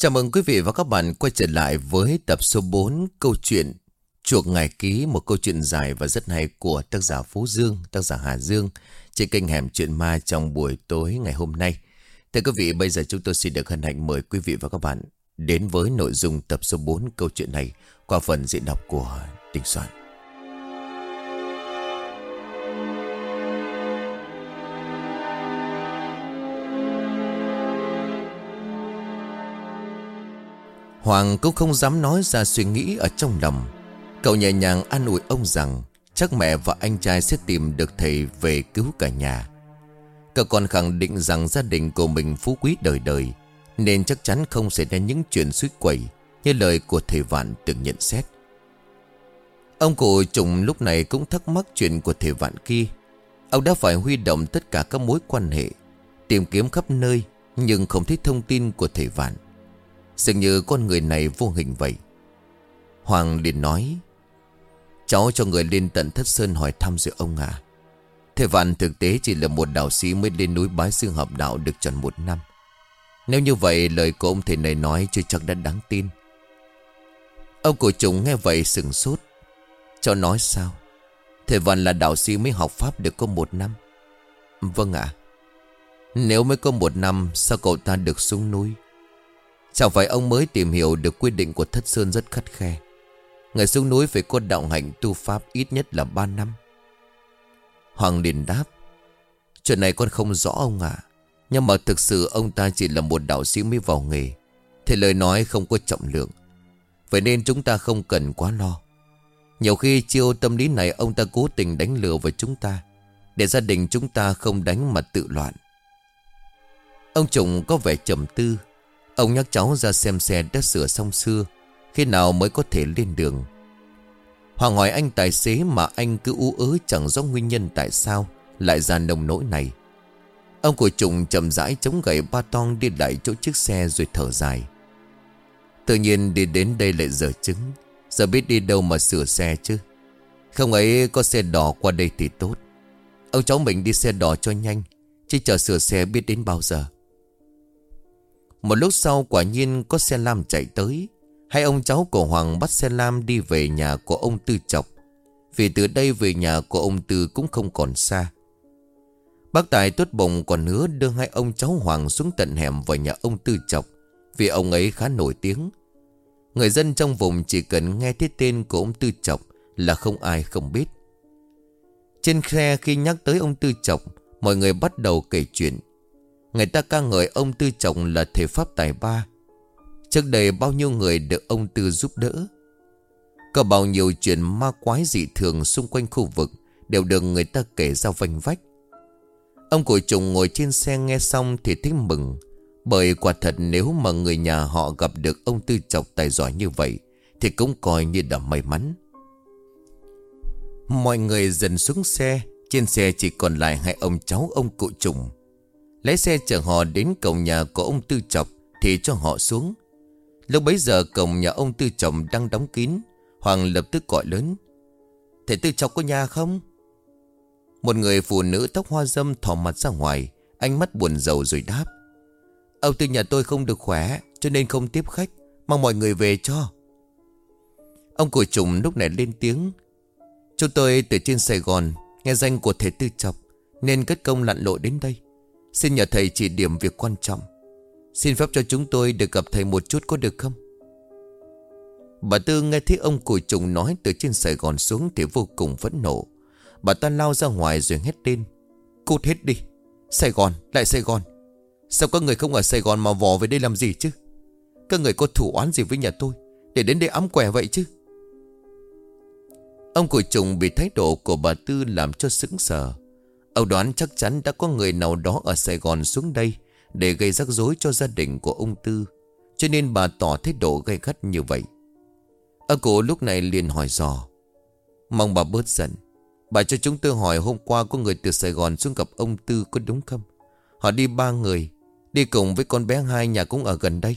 Chào mừng quý vị và các bạn quay trở lại với tập số 4 câu chuyện Chuộc Ngài Ký, một câu chuyện dài và rất hay của tác giả Phú Dương, tác giả Hà Dương trên kênh Hẻm Chuyện Ma trong buổi tối ngày hôm nay. Thưa quý vị, bây giờ chúng tôi xin được hân hạnh mời quý vị và các bạn đến với nội dung tập số 4 câu chuyện này qua phần diễn đọc của Đình Soạn. Hoàng cũng không dám nói ra suy nghĩ ở trong lòng. Cậu nhẹ nhàng an ủi ông rằng, Chắc mẹ và anh trai sẽ tìm được thầy về cứu cả nhà. Cậu còn khẳng định rằng gia đình của mình phú quý đời đời, Nên chắc chắn không xảy ra những chuyện suýt quẩy Như lời của thầy Vạn từng nhận xét. Ông cụ trùng lúc này cũng thắc mắc chuyện của thầy Vạn kia. Ông đã phải huy động tất cả các mối quan hệ, Tìm kiếm khắp nơi, Nhưng không thấy thông tin của thầy Vạn. Dường như con người này vô hình vậy. Hoàng liền nói, Cháu cho người lên tận thất sơn hỏi thăm giữa ông à Thế vạn thực tế chỉ là một đạo sĩ mới lên núi bái sư hợp đạo được tròn một năm. Nếu như vậy, lời của ông thầy này nói chưa chắc đã đáng tin. Ông của chúng nghe vậy sừng sốt. Cháu nói sao? Thầy Văn là đạo sĩ mới học pháp được có một năm. Vâng ạ. Nếu mới có một năm, Sao cậu ta được xuống núi? Chẳng phải ông mới tìm hiểu được quy định của Thất Sơn rất khắt khe. Người xuống núi phải có đạo hạnh tu pháp ít nhất là 3 năm. Hoàng liền đáp, Chuyện này con không rõ ông ạ. Nhưng mà thực sự ông ta chỉ là một đạo sĩ mới vào nghề, Thì lời nói không có trọng lượng. Vậy nên chúng ta không cần quá lo. Nhiều khi chiêu tâm lý này ông ta cố tình đánh lừa với chúng ta, Để gia đình chúng ta không đánh mà tự loạn. Ông Trùng có vẻ trầm tư Ông nhắc cháu ra xem xe đã sửa xong xưa, Khi nào mới có thể lên đường. Hoàng hỏi anh tài xế mà anh cứ ú ớ chẳng rõ nguyên nhân tại sao Lại ra nồng nỗi này. Ông của trùng chậm rãi chống gậy ba tong đi lại chỗ chiếc xe rồi thở dài. Tự nhiên đi đến đây lại giờ chứng Giờ biết đi đâu mà sửa xe chứ. Không ấy có xe đỏ qua đây thì tốt. Ông cháu mình đi xe đỏ cho nhanh, Chứ chờ sửa xe biết đến bao giờ một lúc sau quả nhiên có xe lam chạy tới. Hai ông cháu của Hoàng bắt xe lam đi về nhà của ông Tư Chọc. Vì từ đây về nhà của ông Tư cũng không còn xa. Bác Tài tốt bụng còn hứa đưa hai ông cháu Hoàng xuống tận hẻm vào nhà ông Tư Chọc, Vì ông ấy khá nổi tiếng. Người dân trong vùng chỉ cần nghe thấy tên của ông Tư Chọc là không ai không biết. Trên khe khi nhắc tới ông Tư Chọc, Mọi người bắt đầu kể chuyện. Người ta ca ngợi ông Tư Trọng là thể pháp tài ba. Trước đây bao nhiêu người được ông Tư giúp đỡ. Có bao nhiêu chuyện ma quái dị thường xung quanh khu vực Đều được người ta kể ra vanh vách. Ông của trùng ngồi trên xe nghe xong thì thích mừng, Bởi quả thật nếu mà người nhà họ gặp được ông Tư Trọng tài giỏi như vậy Thì cũng coi như đã may mắn. Mọi người dần xuống xe, Trên xe chỉ còn lại hai ông cháu ông cụ trùng Lái xe chở họ đến cổng nhà của ông Tư Chọc Thì cho họ xuống. Lúc bấy giờ cổng nhà ông Tư Chọc đang đóng kín, Hoàng lập tức gọi lớn. Thầy Tư Chọc có nhà không? Một người phụ nữ tóc hoa dâm thò mặt ra ngoài, Ánh mắt buồn rầu rồi đáp. Ông Tư nhà tôi không được khỏe, Cho nên không tiếp khách, Mong mọi người về cho. Ông cổ trùng lúc này lên tiếng. Chúng tôi từ trên Sài Gòn, Nghe danh của thầy Tư Chọc, Nên cất công lặn lội đến đây. Xin nhờ thầy chỉ điểm việc quan trọng. Xin phép cho chúng tôi được gặp thầy một chút có được không? Bà Tư nghe thấy ông cùi trùng nói từ trên Sài Gòn xuống thì vô cùng phẫn nộ. Bà ta lao ra ngoài rồi hét lên. Cút hết đi. Sài Gòn, lại Sài Gòn. Sao các người không ở Sài Gòn mà vò về đây làm gì chứ? Các người có thủ oán gì với nhà tôi Để đến đây ấm quẻ vậy chứ? Ông cùi trùng bị thái độ của bà Tư làm cho sững sờ. Ông đoán chắc chắn đã có người nào đó ở Sài Gòn xuống đây Để gây rắc rối cho gia đình của ông Tư. Cho nên bà tỏ thái độ gây gắt như vậy. Ông cụ lúc này liền hỏi dò. Mong bà bớt giận. Bà cho chúng tôi hỏi hôm qua có người từ Sài Gòn xuống gặp ông Tư có đúng không? Họ đi ba người, Đi cùng với con bé hai nhà cũng ở gần đây.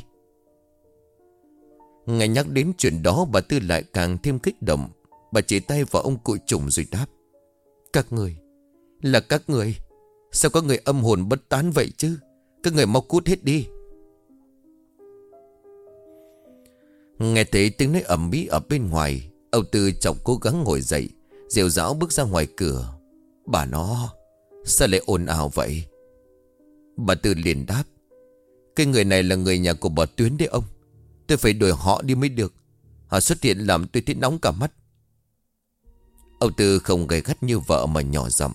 Ngày nhắc đến chuyện đó, bà Tư lại càng thêm kích động. Bà chỉ tay vào ông cụ trùng rồi đáp. Các người là các người. Sao có người âm hồn bất tán vậy chứ? Các người mau cút hết đi. Nghe thấy tiếng nói ẩm mỹ ở bên ngoài, Âu Tư chồng cố gắng ngồi dậy Diệu dão bước ra ngoài cửa. Bà nó, Sao lại ồn ào vậy? Bà Tư liền đáp, Cái người này là người nhà của bà Tuyến đấy ông. Tôi phải đuổi họ đi mới được. Họ xuất hiện làm tôi thấy nóng cả mắt. Âu Tư không gầy gắt như vợ mà nhỏ giọng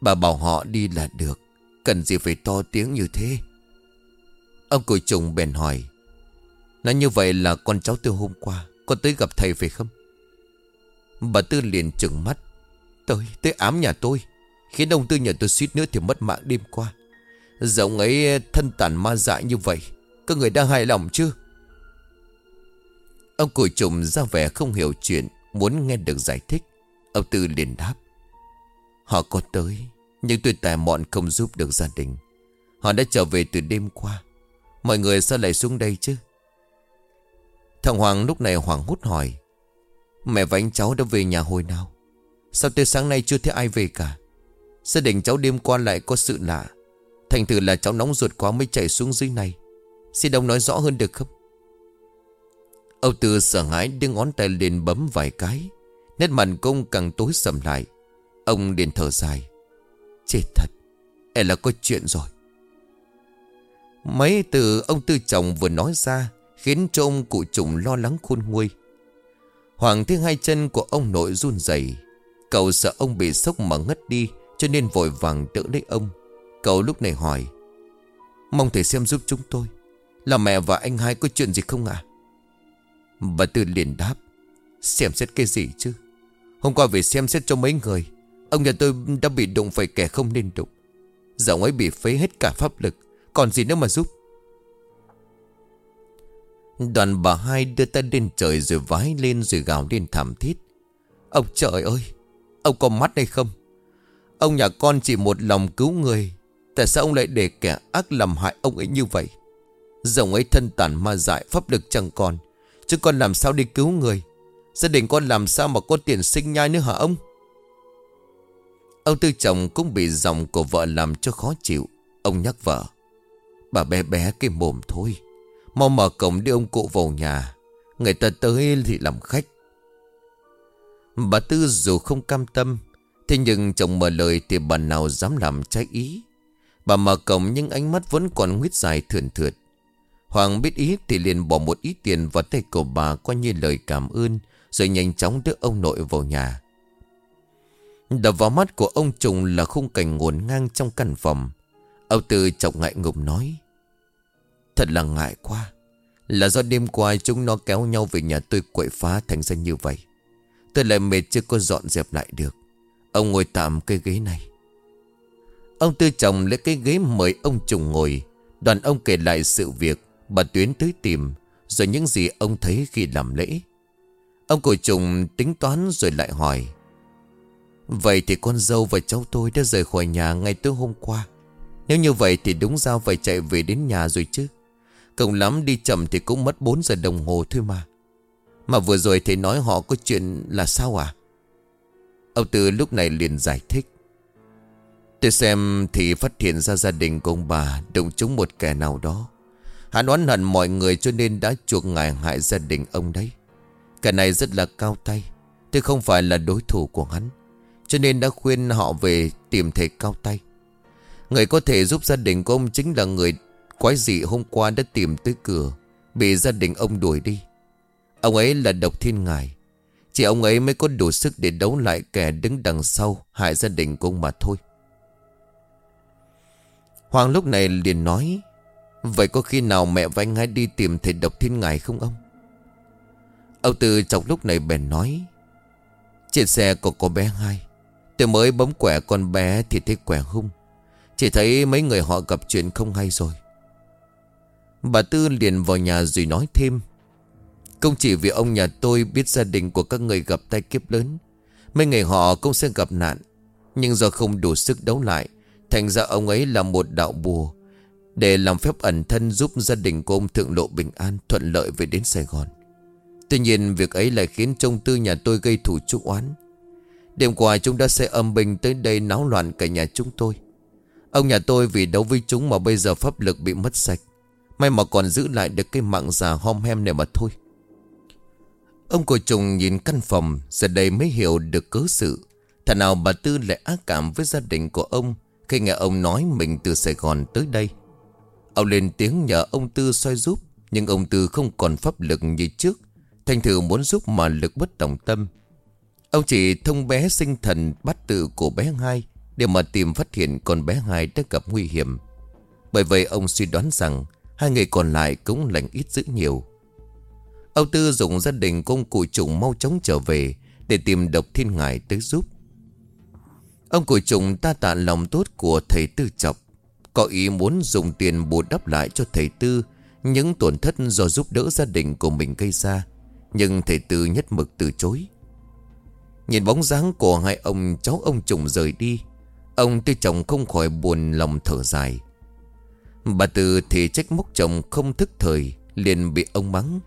Bà bảo họ đi là được. Cần gì phải to tiếng như thế? Ông cùi trùng bèn hỏi. Nói như vậy là con cháu tôi hôm qua Con tới gặp thầy phải không? Bà Tư liền trừng mắt. Tới, tới ám nhà tôi. Khiến ông Tư nhà tôi suýt nữa thì mất mạng đêm qua. Giọng ấy thân tàn ma dại như vậy Các người đang hài lòng chứ? Ông cùi trùng ra vẻ không hiểu chuyện Muốn nghe được giải thích. Ông Tư liền đáp. Họ có tới, Nhưng tôi tài mọn không giúp được gia đình. Họ đã trở về từ đêm qua. Mọi người sao lại xuống đây chứ? Thằng Hoàng lúc này Hoàng hút hỏi, Mẹ và anh cháu đã về nhà hồi nào? Sao tới sáng nay chưa thấy ai về cả? Gia đình cháu đêm qua lại có sự lạ. Thành thử là cháu nóng ruột quá mới chạy xuống dưới này. Xin ông nói rõ hơn được không? Âu Tư sợ hãi đưa ngón tay lên bấm vài cái, Nét mặt công càng tối sầm lại. Ông liền thở dài. Chết thật E là có chuyện rồi. Mấy từ ông Tư chồng vừa nói ra Khiến cho ông cụ trùng lo lắng khôn nguôi. Hoàng thấy hai chân của ông nội run rẩy, Cậu sợ ông bị sốc mà ngất đi, Cho nên vội vàng đỡ lấy ông. Cậu lúc này hỏi, Mong thầy xem giúp chúng tôi, Là mẹ và anh hai có chuyện gì không ạ? Bà Tư liền đáp, Xem xét cái gì chứ? Hôm qua về xem xét cho mấy người Ông nhà tôi đã bị đụng phải kẻ không nên đụng. Giọng ấy bị phế hết cả pháp lực, Còn gì nữa mà giúp? Đoàn bà hai đưa ta lên trời rồi vái lên rồi gào lên thảm thiết. Ông trời ơi, Ông có mắt hay không? Ông nhà con chỉ một lòng cứu người, Tại sao ông lại để kẻ ác làm hại ông ấy như vậy? Giọng ấy thân tàn ma dại, Pháp lực chẳng còn, Chứ con làm sao đi cứu người? Gia đình con làm sao mà có tiền sinh nhai nữa hả ông? Ông tư chồng cũng bị giọng của vợ làm cho khó chịu. Ông nhắc vợ, Bà bé bé cái mồm thôi. Mau mở cổng đi ông cụ vào nhà. Người ta tới thì làm khách. Bà Tư dù không cam tâm, Thế nhưng chồng mở lời thì bà nào dám làm trái ý. Bà mở cổng nhưng ánh mắt vẫn còn nguyết dài thườn thượt. Hoàng biết ý thì liền bỏ một ít tiền vào tay của bà coi như lời cảm ơn, Rồi nhanh chóng đưa ông nội vào nhà. Đập vào mắt của ông Trùng là khung cảnh ngổn ngang trong căn phòng. Ông Tư chọc ngại ngùng nói, Thật là ngại quá. Là do đêm qua chúng nó kéo nhau về nhà tôi quậy phá thành ra như vậy. Tôi lại mệt chưa có dọn dẹp lại được. Ông ngồi tạm cây ghế này. Ông Tư chồng lấy cái ghế mời ông Trùng ngồi. Đoàn ông kể lại sự việc, Bà Tuyến tới tìm, Rồi những gì ông thấy khi làm lễ. Ông cổ trùng tính toán rồi lại hỏi Vậy thì con dâu và cháu tôi đã rời khỏi nhà ngay tối hôm qua. Nếu như vậy thì đúng ra phải chạy về đến nhà rồi chứ. Cộng lắm đi chậm thì cũng mất 4 giờ đồng hồ thôi mà. Mà vừa rồi thầy nói họ có chuyện là sao à? Ông Tư lúc này liền giải thích. Tôi xem thì phát hiện ra gia đình của ông bà Đụng trúng một kẻ nào đó. Hắn oán hận mọi người cho nên đã chuộc ngài hại gia đình ông đấy. Kẻ này rất là cao tay Tôi không phải là đối thủ của hắn. Cho nên đã khuyên họ về tìm thầy cao tay. Người có thể giúp gia đình của ông chính là người quái dị hôm qua đã tìm tới cửa, Bị gia đình ông đuổi đi. Ông ấy là độc thiên ngài. Chỉ ông ấy mới có đủ sức để đấu lại kẻ đứng đằng sau Hại gia đình của ông mà thôi. Hoàng lúc này liền nói, Vậy có khi nào mẹ và anh hai đi tìm thầy độc thiên ngài không ông? Ông Tư chọc lúc này bèn nói, Trên xe có cô bé hai. Tôi mới bấm quẻ con bé thì thấy quẻ hung. Chỉ thấy mấy người họ gặp chuyện không hay rồi. Bà Tư liền vào nhà rồi nói thêm. Không chỉ vì ông nhà tôi biết gia đình của các người gặp tai kiếp lớn, Mấy người họ cũng sẽ gặp nạn. Nhưng do không đủ sức đấu lại, Thành ra ông ấy là một đạo bùa Để làm phép ẩn thân giúp gia đình của ông thượng lộ bình an, Thuận lợi về đến Sài Gòn. Tuy nhiên, việc ấy lại khiến trông tư nhà tôi gây thủ chúc oán. Đêm qua chúng đã sẽ âm binh tới đây náo loạn cả nhà chúng tôi. Ông nhà tôi vì đấu với chúng mà bây giờ pháp lực bị mất sạch. May mà còn giữ lại được cái mạng già hom hem này mà thôi. Ông cổ trùng nhìn căn phòng, Giờ đây mới hiểu được cớ sự. Thà nào bà Tư lại ác cảm với gia đình của ông Khi nghe ông nói mình từ Sài Gòn tới đây. Ông lên tiếng nhờ ông Tư soi giúp, Nhưng ông Tư không còn pháp lực như trước. Thành thử muốn giúp mà lực bất đồng tâm. Ông chỉ thông bé sinh thần bắt tự của bé hai Để mà tìm phát hiện con bé hai đã gặp nguy hiểm. Bởi vậy ông suy đoán rằng Hai người còn lại cũng lành ít dữ nhiều. Ông Tư dùng gia đình công cụ trùng mau chóng trở về Để tìm độc thiên ngài tới giúp. Ông cụ trùng ta tạ lòng tốt của thầy Tư Chọc, Có ý muốn dùng tiền bù đắp lại cho thầy Tư Những tổn thất do giúp đỡ gia đình của mình gây ra, Nhưng thầy Tư nhất mực từ chối. Nhìn bóng dáng của hai ông, cháu ông trùng rời đi. Ông Tư chồng không khỏi buồn lòng thở dài. Bà Tư thì trách móc chồng không thức thời, Liền bị ông mắng.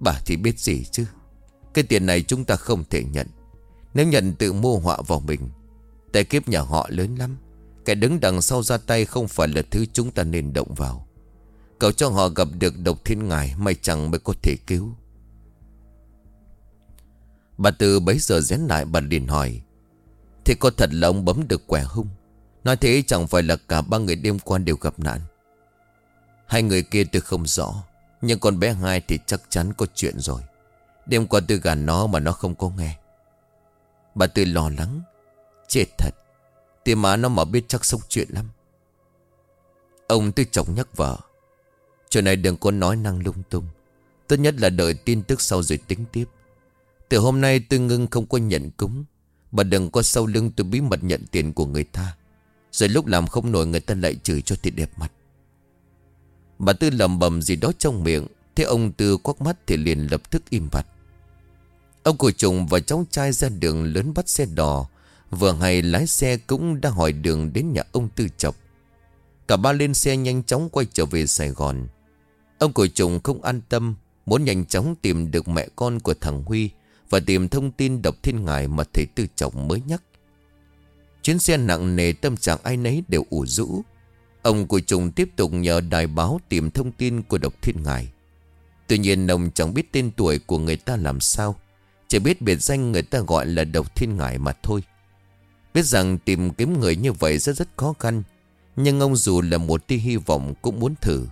Bà thì biết gì chứ? Cái tiền này chúng ta không thể nhận. Nếu nhận tự mua họa vào mình Tài kiếp nhà họ lớn lắm, kẻ đứng đằng sau ra tay không phải là thứ chúng ta nên động vào. Cậu cho họ gặp được độc thiên ngài, May chẳng mới có thể cứu. Bà Tư bấy giờ rén lại bà liền hỏi Thì có thật là ông bấm được quẻ hung Nói thế chẳng phải là cả ba người đêm qua đều gặp nạn. Hai người kia tôi không rõ, Nhưng con bé hai thì chắc chắn có chuyện rồi. Đêm qua tôi gàn nó mà nó không có nghe. Bà Tư lo lắng, Chết thật Tìm má nó mà biết chắc sốc chuyện lắm. Ông tư chồng nhắc vợ, Chuyện này đừng có nói năng lung tung, Tốt nhất là đợi tin tức sau rồi tính tiếp. Từ hôm nay tôi ngưng không có nhận cúng Bà đừng có sau lưng tôi bí mật nhận tiền của người ta. Rồi lúc làm không nổi người ta lại chửi cho thì đẹp mặt. Bà Tư lầm bầm gì đó trong miệng Thế ông Tư quắc mắt thì liền lập tức im bặt. Ông của chồng và cháu trai ra đường lớn bắt xe đò, Vừa hay lái xe cũng đã hỏi đường đến nhà ông Tư Chọc. Cả ba lên xe nhanh chóng quay trở về Sài Gòn. Ông của chồng không an tâm, Muốn nhanh chóng tìm được mẹ con của thằng Huy và tìm thông tin độc thiên ngài mà thầy Tư Trọng mới nhắc. Chuyến xe nặng nề tâm trạng ai nấy đều ủ rũ. Ông của chồng tiếp tục nhờ đài báo tìm thông tin của độc thiên ngài. Tuy nhiên, ông chẳng biết tên tuổi của người ta làm sao. Chỉ biết biệt danh người ta gọi là độc thiên ngài mà thôi. Biết rằng tìm kiếm người như vậy rất rất khó khăn. Nhưng ông dù là một tia hy vọng cũng muốn thử.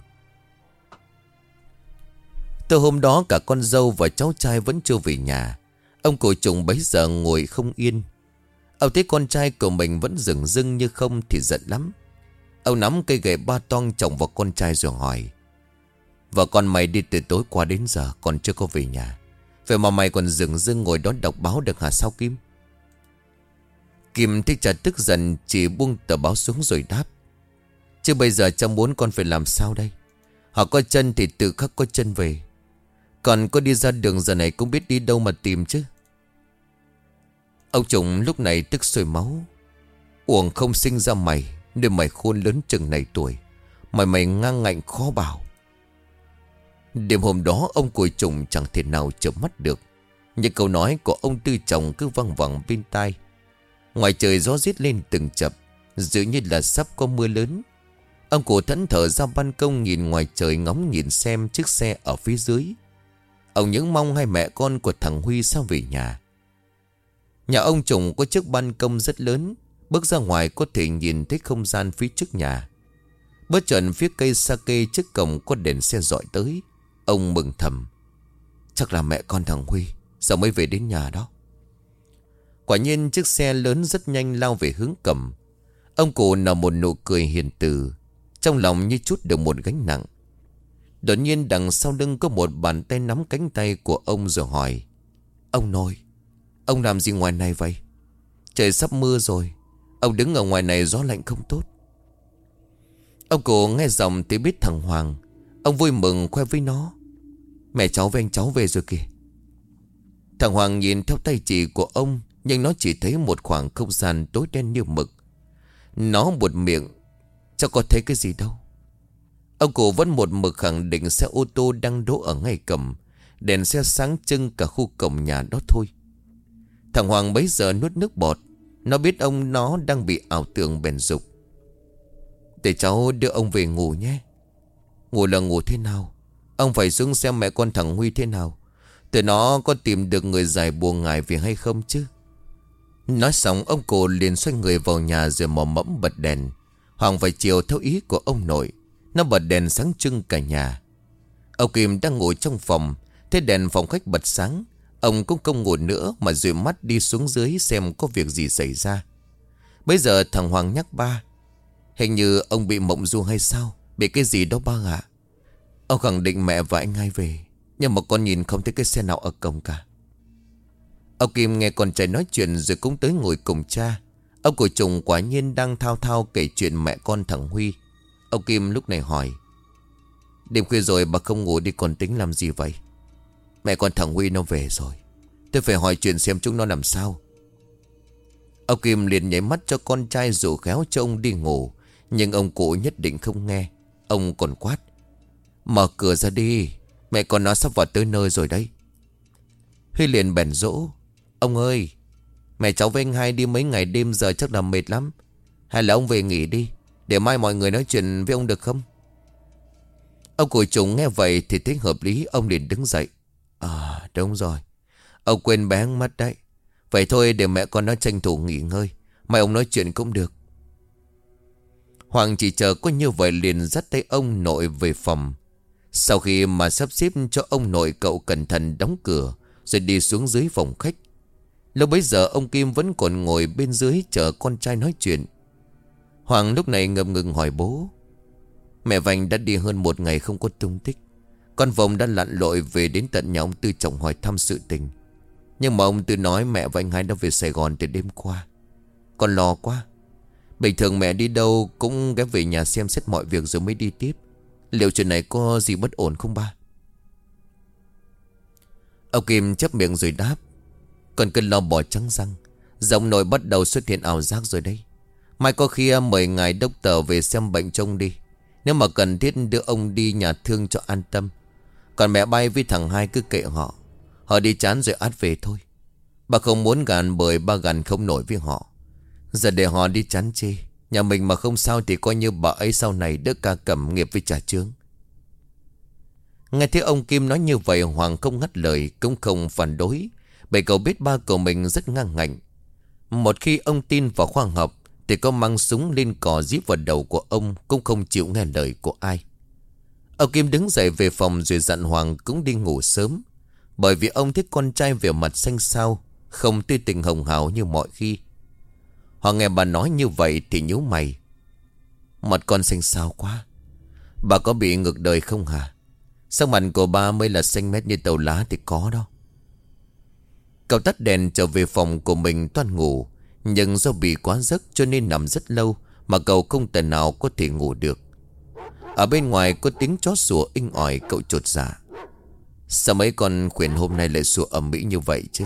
Từ hôm đó cả con dâu và cháu trai vẫn chưa về nhà. Ông cổ trùng bấy giờ ngồi không yên. Ông thấy con trai của mình vẫn rừng rưng như không thì giận lắm. Ông nắm cây gậy ba toang chồng vào con trai rồi hỏi, Vợ con mày đi từ tối qua đến giờ còn chưa có về nhà. Vậy mà mày còn dừng dưng ngồi đón đọc báo được hả sao Kim? Kim thích trả tức giận, Chỉ buông tờ báo xuống rồi đáp, Chứ bây giờ cháu muốn con phải làm sao đây? Họ có chân thì tự khắc có chân về. Còn có đi ra đường giờ này cũng biết đi đâu mà tìm chứ. Ông Trùng lúc này tức sôi máu. Uổng không sinh ra mày để mày khôn lớn chừng này tuổi. Mày mày ngang ngạnh khó bảo. Đêm hôm đó, ông cùi trùng chẳng thể nào chợp mắt được. Những câu nói của ông tư chồng cứ văng vẳng bên tai. Ngoài trời gió rít lên từng chập, Dường như là sắp có mưa lớn. Ông cụ thẫn thở ra ban công nhìn ngoài trời ngóng nhìn xem chiếc xe ở phía dưới. Ông những mong hai mẹ con của thằng Huy sao về nhà. Nhà ông trùng có chiếc ban công rất lớn. Bước ra ngoài có thể nhìn thấy không gian phía trước nhà. Bất chợt phía cây sake trước cổng có đèn xe dọi tới. Ông mừng thầm. Chắc là mẹ con thằng Huy, Giờ mới về đến nhà đó. Quả nhiên chiếc xe lớn rất nhanh lao về hướng cầm. Ông cụ nở một nụ cười hiền từ, Trong lòng như chút được một gánh nặng. Đột nhiên đằng sau lưng có một bàn tay nắm cánh tay của ông rồi hỏi, Ông nội Ông làm gì ngoài này vậy? Trời sắp mưa rồi. Ông đứng ở ngoài này gió lạnh không tốt. Ông cụ nghe giọng thì biết thằng Hoàng. Ông vui mừng khoe với nó. Mẹ cháu với anh cháu về rồi kìa. Thằng Hoàng nhìn theo tay chỉ của ông, Nhưng nó chỉ thấy một khoảng không gian tối đen như mực. Nó buột miệng, Cháu có thấy cái gì đâu. Ông cụ vẫn một mực khẳng định xe ô tô đang đỗ ở ngay cầm Đèn xe sáng trưng cả khu cổng nhà đó thôi. Thằng Hoàng bấy giờ nuốt nước bọt. Nó biết ông nó đang bị ảo tưởng bền dục. Để cháu đưa ông về ngủ nhé. Ngủ là ngủ thế nào? Ông phải xuống xem mẹ con thằng Huy thế nào. Tụi nó có tìm được người giải buồn ngại việc hay không chứ? Nói xong, ông cô liền xoay người vào nhà rồi mò mẫm bật đèn. Hoàng phải chiều theo ý của ông nội. Nó bật đèn sáng trưng cả nhà. Ông Kim đang ngồi trong phòng. Thế đèn phòng khách bật sáng. Ông cũng không ngồi nữa mà dụi mắt đi xuống dưới xem có việc gì xảy ra. Bây giờ thằng Hoàng nhắc ba, Hình như ông bị mộng du hay sao? Bị cái gì đó ba ạ? Ông khẳng định mẹ và anh hai về, Nhưng mà con nhìn không thấy cái xe nào ở cổng cả. Ông Kim nghe con trai nói chuyện rồi cũng tới ngồi cùng cha. Ông của chồng quả nhiên đang thao thao kể chuyện mẹ con thằng Huy. Ông Kim lúc này hỏi, Đêm khuya rồi bà không ngủ đi còn tính làm gì vậy? Mẹ con thằng Huy nó về rồi. Tôi phải hỏi chuyện xem chúng nó làm sao. Ông Kim liền nhảy mắt cho con trai rủ khéo cho ông đi ngủ. Nhưng ông cụ nhất định không nghe. Ông còn quát. Mở cửa ra đi. Mẹ con nó sắp vào tới nơi rồi đấy. Huy liền bèn rỗ Ông ơi, Mẹ cháu với anh hai đi mấy ngày đêm giờ chắc là mệt lắm. Hay là ông về nghỉ đi, Để mai mọi người nói chuyện với ông được không? Ông cụ trùng nghe vậy Thì thấy hợp lý, Ông liền đứng dậy. À đúng rồi. Ông quên bé mất đấy. Vậy thôi để mẹ con nó tranh thủ nghỉ ngơi. Mai ông nói chuyện cũng được. Hoàng chỉ chờ có như vậy liền dắt tay ông nội về phòng. Sau khi mà sắp xếp cho ông nội, cậu cẩn thận đóng cửa, Rồi đi xuống dưới phòng khách. Lúc bấy giờ, ông Kim vẫn còn ngồi bên dưới chờ con trai nói chuyện. Hoàng lúc này ngập ngừng hỏi bố. Mẹ Vành đã đi hơn một ngày không có tung tích. Con vòng đã lặn lội về đến tận nhà ông Tư chồng hỏi thăm sự tình. Nhưng mà ông Tư nói mẹ và anh hai đã về Sài Gòn từ đêm qua. Con lo quá. Bình thường mẹ đi đâu cũng ghé về nhà xem xét mọi việc rồi mới đi tiếp. Liệu chuyện này có gì bất ổn không ba? Ông Kim chấp miệng rồi đáp. Còn cơn lo bỏ trắng răng. Giọng nội bắt đầu xuất hiện ảo giác rồi đây Mai có khi mời ngài đốc tờ về xem bệnh trông đi. Nếu mà cần thiết đưa ông đi nhà thương cho an tâm. Còn mẹ bay với thằng hai cứ kệ họ. Họ đi chán rồi át về thôi. Bà không muốn gàn bởi ba gàn không nổi với họ. Giờ để họ đi chán chê, Nhà mình mà không sao thì coi như bà ấy sau này đỡ ca cầm nghiệp với trả trướng Nghe thấy ông Kim nói như vậy, Hoàng không ngắt lời, Cũng không phản đối. Bởi cậu biết ba của mình rất ngang ngạnh. Một khi ông tin vào khoa học, Thì có mang súng lên cò díp vào đầu của ông Cũng không chịu nghe lời của ai. Ông Kim đứng dậy về phòng Rồi dặn Hoàng cũng đi ngủ sớm. Bởi vì ông thích con trai về mặt xanh xao, Không tươi tình hồng hào như mọi khi. Hoàng nghe bà nói như vậy thì nhíu mày. Mặt con xanh xao quá. Bà có bị ngược đời không hả? Sắc mặt của ba mới là xanh mét như tàu lá thì có đó. Cậu tắt đèn trở về phòng của mình toan ngủ, Nhưng do bị quá giấc cho nên nằm rất lâu Mà cậu không thể nào có thể ngủ được. Ở bên ngoài có tiếng chó sủa inh ỏi cậu trột dạ. Sao mấy con khuyển hôm nay lại sủa ẩm mỹ như vậy chứ?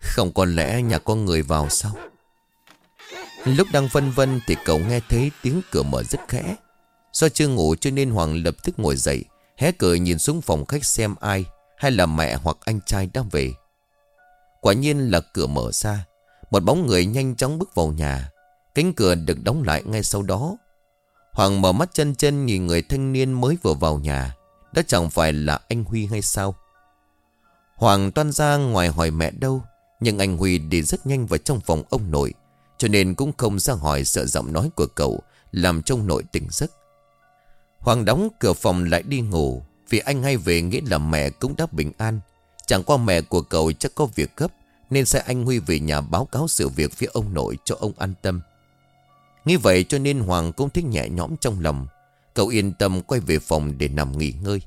Không có lẽ nhà có người vào sao? Lúc đang vân vân thì cậu nghe thấy tiếng cửa mở rất khẽ. Do chưa ngủ cho nên Hoàng lập tức ngồi dậy, Hé cửa nhìn xuống phòng khách xem ai Hay là mẹ hoặc anh trai đang về. Quả nhiên là cửa mở ra, Một bóng người nhanh chóng bước vào nhà. Cánh cửa được đóng lại ngay sau đó. Hoàng mở mắt chân chân nhìn người thanh niên mới vừa vào nhà. Đó chẳng phải là anh Huy hay sao? Hoàng toan ra ngoài hỏi mẹ đâu, Nhưng anh Huy đi rất nhanh vào trong phòng ông nội, Cho nên cũng không ra hỏi sợ giọng nói của cậu Làm trong nội tỉnh giấc. Hoàng đóng cửa phòng lại đi ngủ, Vì anh hay về nghĩ là mẹ cũng đã bình an. Chẳng qua mẹ của cậu chắc có việc gấp, Nên sẽ anh Huy về nhà báo cáo sự việc phía ông nội cho ông an tâm. Như vậy cho nên Hoàng cũng thích nhẹ nhõm trong lòng. Cậu yên tâm quay về phòng để nằm nghỉ ngơi.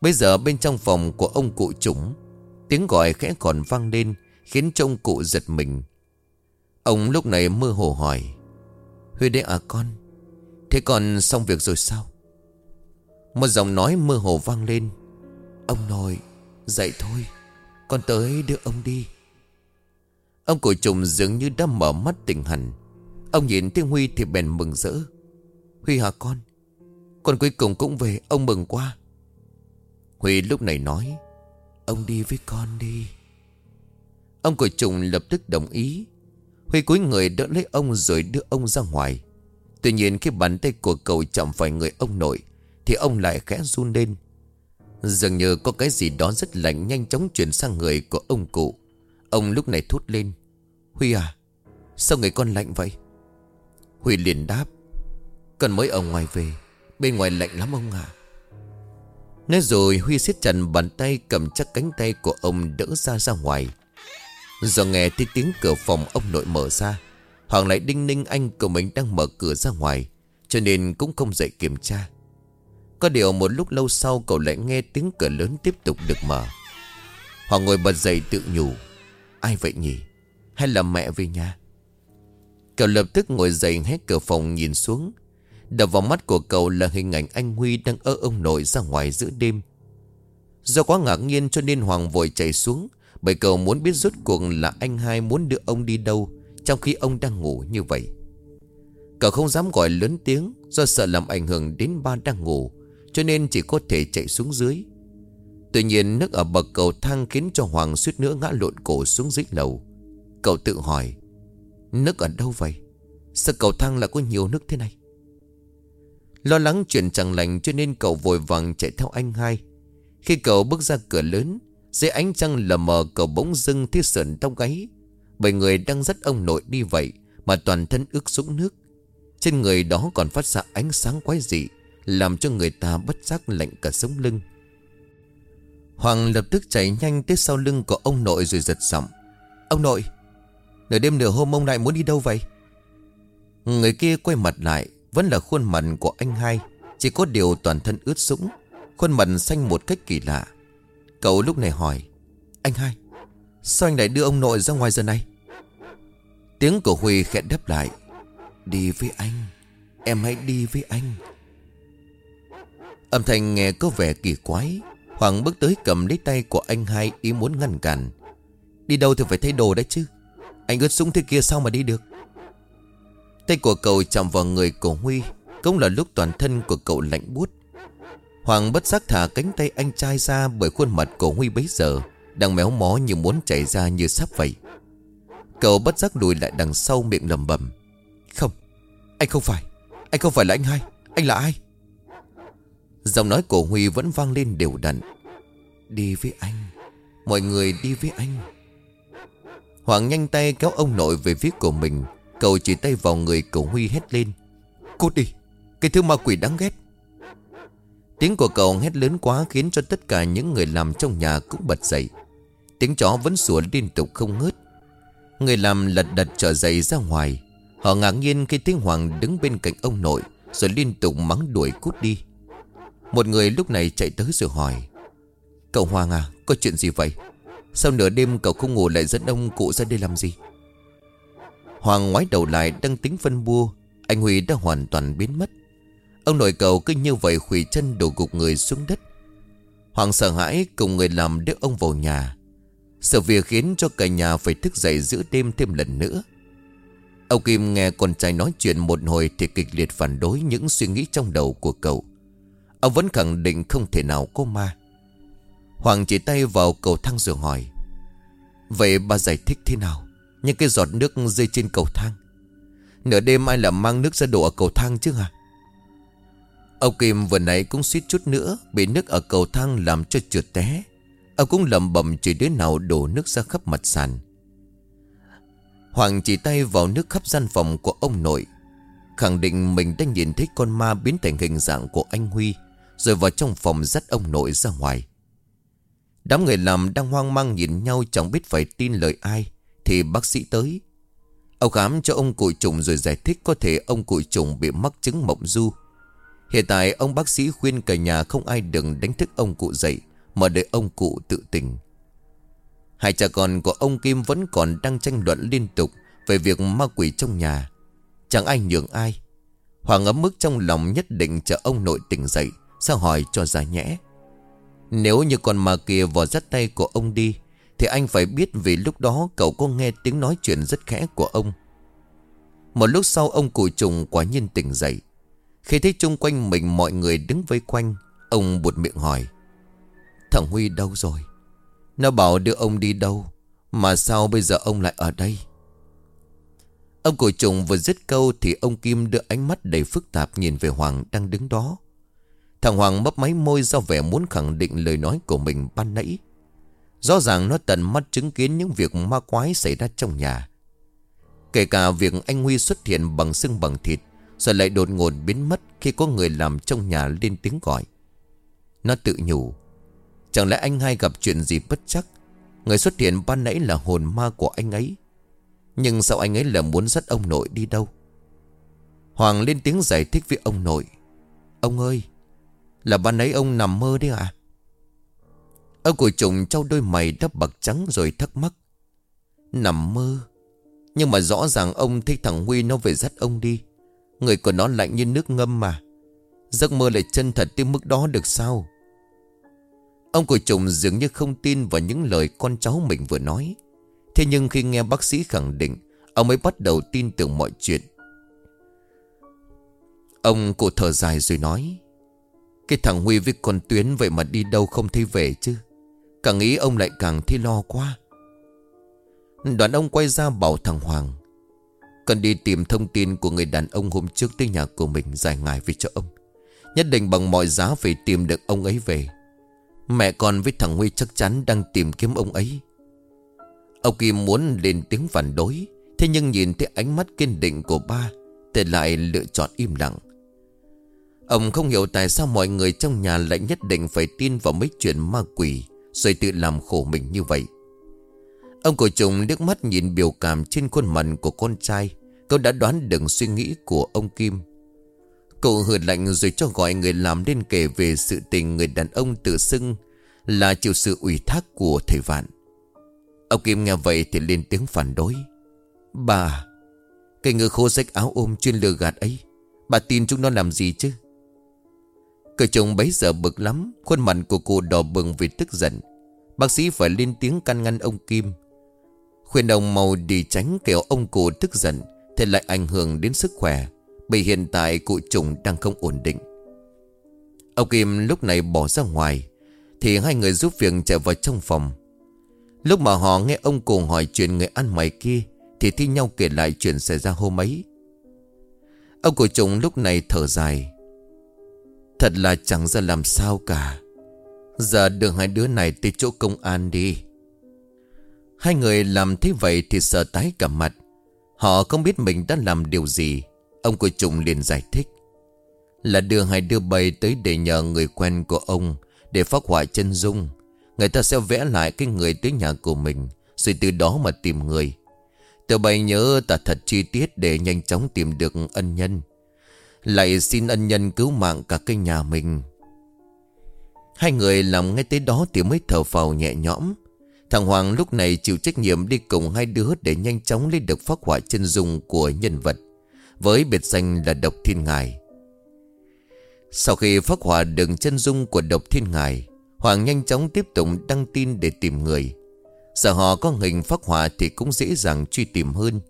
Bây giờ bên trong phòng của ông cụ trũng, Tiếng gọi khẽ còn vang lên, Khiến trông cụ giật mình. Ông lúc này mơ hồ hỏi Huy đấy à con? Thế con xong việc rồi sao? Một giọng nói mơ hồ vang lên, Ông nội, Dậy thôi, Con tới đưa ông đi. Ông cổ trùng dường như đã mở mắt tỉnh hẳn Ông nhìn tiếng Huy thì bèn mừng rỡ. Huy hả con? Con cuối cùng cũng về, Ông mừng quá. Huy lúc này nói, Ông đi với con đi. Ông của trùng lập tức đồng ý. Huy cúi người đỡ lấy ông rồi đưa ông ra ngoài. Tuy nhiên khi bàn tay của cậu chạm phải người ông nội, Thì ông lại khẽ run lên. Dường như có cái gì đó rất lạnh nhanh chóng chuyển sang người của ông cụ. Ông lúc này thốt lên, Huy à Sao người con lạnh vậy? Huy liền đáp, Cần mới ở ngoài về, Bên ngoài lạnh lắm ông à Nói rồi Huy siết chặt bàn tay cầm chắc cánh tay của ông đỡ ra ra ngoài. Do nghe thấy tiếng cửa phòng ông nội mở ra, Hoàng lại đinh ninh anh của mình đang mở cửa ra ngoài, Cho nên cũng không dậy kiểm tra. Có điều một lúc lâu sau cậu lại nghe tiếng cửa lớn tiếp tục được mở. Hoàng ngồi bật dậy tự nhủ, Ai vậy nhỉ? Hay là mẹ về nhà? Cậu lập tức ngồi dậy hết cửa phòng nhìn xuống. Đập vào mắt của cậu là hình ảnh anh Huy đang ơ ông nội ra ngoài giữa đêm. Do quá ngạc nhiên cho nên Hoàng vội chạy xuống, Bởi cậu muốn biết rốt cuộc là anh hai muốn đưa ông đi đâu, Trong khi ông đang ngủ như vậy. Cậu không dám gọi lớn tiếng, Do sợ làm ảnh hưởng đến ba đang ngủ, Cho nên chỉ có thể chạy xuống dưới. Tuy nhiên, nước ở bậc cầu thang khiến cho Hoàng suýt nữa ngã lộn cổ xuống dưới lầu. Cậu tự hỏi Nước ở đâu vậy? Sao cầu thang lại có nhiều nước thế này? Lo lắng chuyện chẳng lành cho nên cậu vội vàng chạy theo anh hai. Khi cậu bước ra cửa lớn, Dưới ánh trăng lờ mờ cậu bỗng dưng thiết sườn trong gáy. Bởi người đang dắt ông nội đi vậy Mà toàn thân ướt sũng nước. Trên người đó còn phát ra ánh sáng quái dị, Làm cho người ta bất giác lạnh cả sống lưng. Hoàng lập tức chạy nhanh tới sau lưng của ông nội rồi giật giọng. Ông nội Nửa đêm nửa hôm ông lại muốn đi đâu vậy? Người kia quay mặt lại, Vẫn là khuôn mặt của anh hai, Chỉ có điều toàn thân ướt sũng, Khuôn mặt xanh một cách kỳ lạ. Cậu lúc này hỏi, Anh hai, Sao anh lại đưa ông nội ra ngoài giờ này? Tiếng của Huy khẽ đáp lại, Đi với anh, Em hãy đi với anh. Âm thanh nghe có vẻ kỳ quái, Hoàng bước tới cầm lấy tay của anh hai Ý muốn ngăn cản. Đi đâu thì phải thay đồ đấy chứ? Anh ướt súng thế kia sao mà đi được? Tay của cậu chạm vào người của Huy, Cũng là lúc toàn thân của cậu lạnh buốt. Hoàng bất giác thả cánh tay anh trai ra Bởi khuôn mặt của Huy bấy giờ, Đang méo mó như muốn chảy ra như sắp vậy. Cậu bất giác lùi lại đằng sau miệng lầm bầm. Không, Anh không phải. Anh không phải là anh hai. Anh là ai? Giọng nói của Huy vẫn vang lên đều đặn. Đi với anh. Mọi người đi với anh. Hoàng nhanh tay kéo ông nội về phía của mình. Cậu chỉ tay vào người cậu Huy hét lên. Cút đi, Cái thứ ma quỷ đáng ghét. Tiếng của cậu hét lớn quá Khiến cho tất cả những người làm trong nhà cũng bật dậy. Tiếng chó vẫn sủa liên tục không ngớt. Người làm lật đật trở dậy ra ngoài. Họ ngạc nhiên khi tiếng Hoàng đứng bên cạnh ông nội, Rồi liên tục mắng đuổi cút đi. Một người lúc này chạy tới rồi hỏi, Cậu Hoàng à Có chuyện gì vậy? Sau nửa đêm cậu không ngủ lại dẫn ông cụ ra đây làm gì? Hoàng ngoái đầu lại, đang tính phân bua, Anh Huy đã hoàn toàn biến mất. Ông nội cậu cứ như vậy khủy chân đổ gục người xuống đất. Hoàng sợ hãi cùng người làm đưa ông vào nhà. Sự việc khiến cho cả nhà phải thức dậy giữa đêm thêm lần nữa. Ông Kim nghe con trai nói chuyện một hồi Thì kịch liệt phản đối những suy nghĩ trong đầu của cậu. Ông vẫn khẳng định không thể nào có ma. Hoàng chỉ tay vào cầu thang rồi hỏi, Vậy bà giải thích thế nào? Những cái giọt nước rơi trên cầu thang? Nửa đêm ai là mang nước ra đổ ở cầu thang chứ hả? Ông Kim vừa nãy cũng suýt chút nữa Bị nước ở cầu thang làm cho trượt té. Ông cũng lầm bầm chỉ đứa nào đổ nước ra khắp mặt sàn. Hoàng chỉ tay vào nước khắp gian phòng của ông nội, Khẳng định mình đã nhìn thấy con ma biến thành hình dạng của anh Huy, Rồi vào trong phòng dắt ông nội ra ngoài. Đám người làm đang hoang mang nhìn nhau chẳng biết phải tin lời ai, Thì bác sĩ tới. Ông khám cho ông cụ trùng rồi giải thích có thể ông cụ trùng bị mắc chứng mộng du. Hiện tại ông bác sĩ khuyên cả nhà không ai đừng đánh thức ông cụ dậy, Mà để ông cụ tự tỉnh Hai cha con của ông Kim vẫn còn đang tranh luận liên tục Về việc ma quỷ trong nhà. Chẳng ai nhường ai. Hoàng ấm mức trong lòng nhất định chờ ông nội tỉnh dậy Sao hỏi cho ra nhẽ nếu như con ma kia vò dắt tay của ông đi, Thì anh phải biết vì lúc đó cậu có nghe tiếng nói chuyện rất khẽ của ông. Một lúc sau, ông cụ trùng quả nhiên tỉnh dậy. Khi thấy chung quanh mình mọi người đứng vây quanh, Ông buột miệng hỏi, Thằng Huy đâu rồi? Nó bảo đưa ông đi đâu, Mà sao bây giờ ông lại ở đây? Ông cụ trùng vừa dứt câu Thì ông Kim đưa ánh mắt đầy phức tạp Nhìn về Hoàng đang đứng đó. Thằng Hoàng mấp máy môi do vẻ muốn khẳng định lời nói của mình ban nãy. Rõ ràng nó tận mắt chứng kiến những việc ma quái xảy ra trong nhà. Kể cả việc anh Huy xuất hiện bằng xương bằng thịt, Rồi lại đột ngột biến mất khi có người làm trong nhà lên tiếng gọi. Nó tự nhủ, Chẳng lẽ anh hai gặp chuyện gì bất chắc? Người xuất hiện ban nãy là hồn ma của anh ấy. Nhưng sao anh ấy là muốn dắt ông nội đi đâu? Hoàng lên tiếng giải thích với ông nội, Ông ơi là ban nãy ông nằm mơ đấy à Ông của trùng trao đôi mày đắp bạc trắng rồi thắc mắc. Nằm mơ? Nhưng mà rõ ràng ông thích thằng Huy nó về dắt ông đi. Người của nó lạnh như nước ngâm mà. Giấc mơ lại chân thật tới mức đó được sao? Ông của chồng dường như không tin vào những lời con cháu mình vừa nói. Thế nhưng khi nghe bác sĩ khẳng định, Ông mới bắt đầu tin tưởng mọi chuyện. Ông cụ thở dài rồi nói cái thằng Huy với con Tuyến vậy mà đi đâu không thấy về chứ? Càng nghĩ ông lại càng thấy lo quá. Đoàn ông quay ra bảo thằng Hoàng, Cần đi tìm thông tin của người đàn ông hôm trước tới nhà của mình giải ngài về cho ông. Nhất định bằng mọi giá phải tìm được ông ấy về. Mẹ con với thằng Huy chắc chắn đang tìm kiếm ông ấy. Ông Kim muốn lên tiếng phản đối, Thế nhưng nhìn thấy ánh mắt kiên định của ba, Thì lại lựa chọn im lặng. Ông không hiểu tại sao mọi người trong nhà lại nhất định phải tin vào mấy chuyện ma quỷ, Rồi tự làm khổ mình như vậy. Ông của chúng liếc mắt nhìn biểu cảm trên khuôn mặt của con trai. Cậu đã đoán được suy nghĩ của ông Kim. Cậu hừ lạnh rồi cho gọi người làm lên kể về sự tình người đàn ông tự xưng Là chịu sự ủy thác của thầy Vạn. Ông Kim nghe vậy thì lên tiếng phản đối. Bà, Cái người khô rách áo ôm chuyên lừa gạt ấy, Bà tin chúng nó làm gì chứ? Cậu chồng bấy giờ bực lắm, Khuôn mặt của cô đỏ bừng vì tức giận. Bác sĩ phải lên tiếng can ngăn ông Kim. Khuyên ông mau đi tránh kiểu ông cụ tức giận, Thì lại ảnh hưởng đến sức khỏe, Bởi hiện tại cụ trùng đang không ổn định. Ông Kim lúc này bỏ ra ngoài, Thì hai người giúp việc trở vào trong phòng. Lúc mà họ nghe ông cụ hỏi chuyện người ăn mày kia, Thì thi nhau kể lại chuyện xảy ra hôm ấy. Ông cụ trùng lúc này thở dài. Thật là chẳng ra làm sao cả. Giờ đưa hai đứa này tới chỗ công an đi. Hai người làm thế vậy thì sợ tái cả mặt. Họ không biết mình đã làm điều gì. Ông của Trùng liền giải thích. Là đưa hai đứa bay tới để nhờ người quen của ông Để phát họa chân dung. Người ta sẽ vẽ lại cái người tới nhà của mình, Rồi từ đó mà tìm người. Tiểu bay nhớ ta thật chi tiết để nhanh chóng tìm được ân nhân. Lại xin ân nhân cứu mạng cả cái nhà mình. Hai người làm ngay tới đó thì mới thở phào nhẹ nhõm. Thằng Hoàng lúc này chịu trách nhiệm đi cùng hai đứa để nhanh chóng lấy được phát họa chân dung của nhân vật, Với biệt danh là Độc Thiên Ngài. Sau khi phát họa được chân dung của Độc Thiên Ngài, Hoàng nhanh chóng tiếp tục đăng tin để tìm người. Sợ họ có hình phát họa thì cũng dễ dàng truy tìm hơn.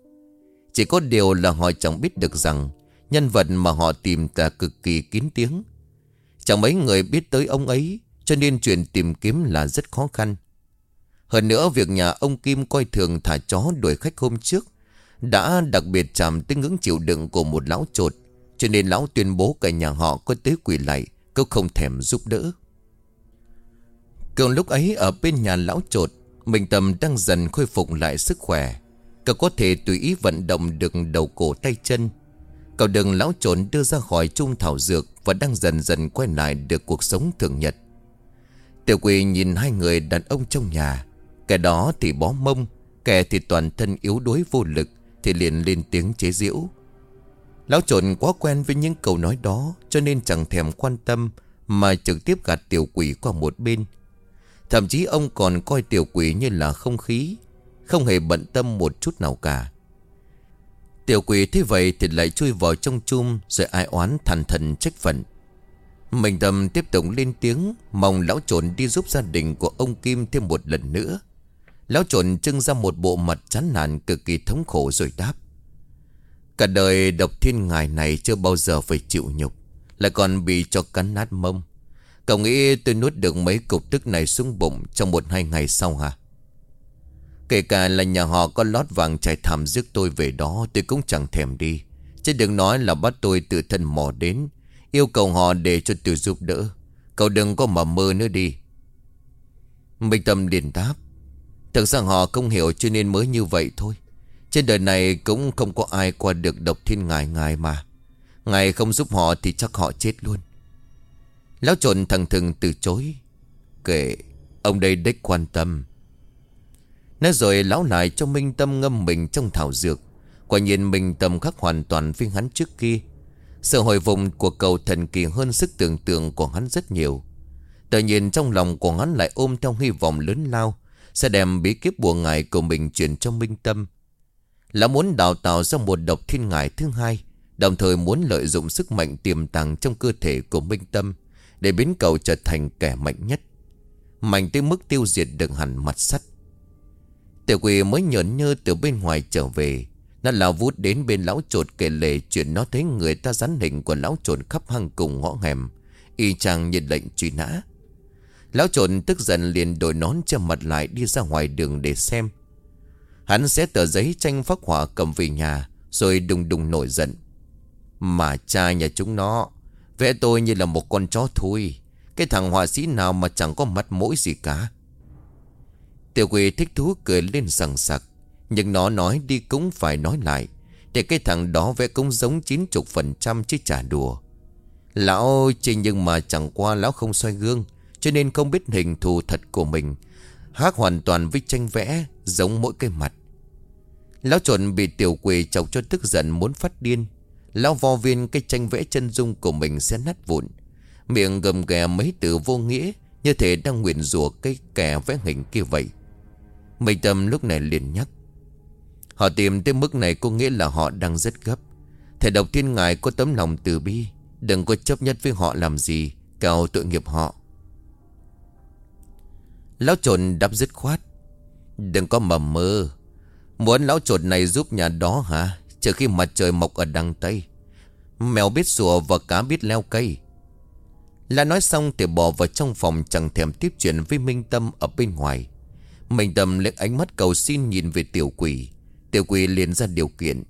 Chỉ có điều là họ chẳng biết được rằng Nhân vật mà họ tìm là cực kỳ kín tiếng. Chẳng mấy người biết tới ông ấy, Cho nên chuyện tìm kiếm là rất khó khăn. Hơn nữa, việc nhà ông Kim coi thường thả chó đuổi khách hôm trước Đã đặc biệt chạm tới ngưỡng chịu đựng của một lão trột, Cho nên lão tuyên bố cả nhà họ có tới quỷ lại, Cứ không thèm giúp đỡ. Cường lúc ấy, ở bên nhà lão trột, Mình tầm đang dần khôi phục lại sức khỏe, Cậu có thể tùy ý vận động được đầu cổ tay chân. Cậu đừng lão trộn đưa ra khỏi trung thảo dược Và đang dần dần quay lại được cuộc sống thường nhật. Tiểu quỳ nhìn hai người đàn ông trong nhà, Kẻ đó thì bó mông, Kẻ thì toàn thân yếu đuối vô lực Thì liền lên tiếng chế giễu. Lão trộn quá quen với những câu nói đó Cho nên chẳng thèm quan tâm Mà trực tiếp gạt tiểu quỷ qua một bên. Thậm chí ông còn coi tiểu quỷ như là không khí, Không hề bận tâm một chút nào cả. Tiểu quỷ thế vậy thì lại chui vào trong chum Rồi ai oán thành thần trách phận Mình tâm tiếp tục lên tiếng, Mong lão trộn đi giúp gia đình của ông Kim thêm một lần nữa Lão trộn trưng ra một bộ mặt chán nản cực kỳ thống khổ rồi đáp. Cả đời độc thiên ngài này chưa bao giờ phải chịu nhục. Lại còn bị cho cắn nát mông. Cậu nghĩ tôi nuốt được mấy cục tức này xuống bụng trong một hai ngày sau hả? Kể cả là nhà họ có lót vàng trải thảm rước tôi về đó, tôi cũng chẳng thèm đi. Chứ đừng nói là bắt tôi tự thân mò đến. Yêu cầu họ để cho tôi giúp đỡ. Cậu đừng có mà mơ nữa đi. Minh Tâm liền đáp, Thực ra họ không hiểu cho nên mới như vậy thôi. Trên đời này cũng không có ai qua được độc thiên ngài ngài mà. Ngài không giúp họ thì chắc họ chết luôn. Lão trộn thằng thừng từ chối, Kệ, Ông đây đếch quan tâm. Nói rồi lão lại cho Minh Tâm ngâm mình trong thảo dược. Quả nhiên Minh Tâm khắc hoàn toàn với hắn trước kia. Sự hồi vùng của cầu thần kỳ hơn sức tưởng tượng của hắn rất nhiều. Tự nhiên trong lòng của hắn lại ôm theo hy vọng lớn lao, Sẽ đem bí kíp bùa ngải của mình chuyển cho Minh Tâm. Lão muốn đào tạo ra một độc thiên ngải thứ hai, Đồng thời muốn lợi dụng sức mạnh tiềm tàng trong cơ thể của Minh Tâm Để biến cậu trở thành kẻ mạnh nhất. Mạnh tới mức tiêu diệt được hẳn mặt sắt. Tiểu quỷ mới nhởn nhơ từ bên ngoài trở về. Nó lao vút đến bên lão trột kể lệ chuyện nó thấy người ta rắn hình của lão trột khắp hang cùng ngõ hẻm. Y chang nhận lệnh truy nã. Lão trộn tức giận liền đổi nón che mặt lại đi ra ngoài đường để xem. Hắn sẽ tờ giấy tranh phác họa cầm về nhà, Rồi đùng đùng nổi giận. Mà cha nhà chúng nó, Vẽ tôi như là một con chó thôi Cái thằng họa sĩ nào mà chẳng có mắt mũi gì cả. Tiểu quỷ thích thú cười lên sằng sặc. Nhưng nó nói đi cũng phải nói lại. Để cái thằng đó vẽ cũng giống 90% chứ trả đùa. Lão chỉ nhưng mà chẳng qua lão không xoay gương, Cho nên không biết hình thù thật của mình. Hát hoàn toàn với tranh vẽ, Giống mỗi cái mặt. Lão trộn bị tiểu quỷ chọc cho tức giận muốn phát điên. Lão vo viên cái tranh vẽ chân dung của mình sẽ nát vụn. Miệng gầm ghè mấy từ vô nghĩa, Như thể đang nguyện rủa cái kẻ vẽ hình kia vậy. Minh Tâm lúc này liền nhắc. Họ tìm tới mức này có nghĩa là họ đang rất gấp. Thầy độc thiên ngài có tấm lòng từ bi, Đừng có chấp nhất với họ làm gì Cào tội nghiệp họ. Lão trộn đáp dứt khoát. Đừng có mầm mơ. Muốn lão trộn này giúp nhà đó hả? Chờ khi mặt trời mọc ở đằng Tây. Mèo biết sủa và cá biết leo cây. Là nói xong thì bỏ vào trong phòng Chẳng thèm tiếp chuyện với Minh Tâm ở bên ngoài. Minh Tâm lấy ánh mắt cầu xin nhìn về tiểu quỷ. Tiểu quỷ liền ra điều kiện.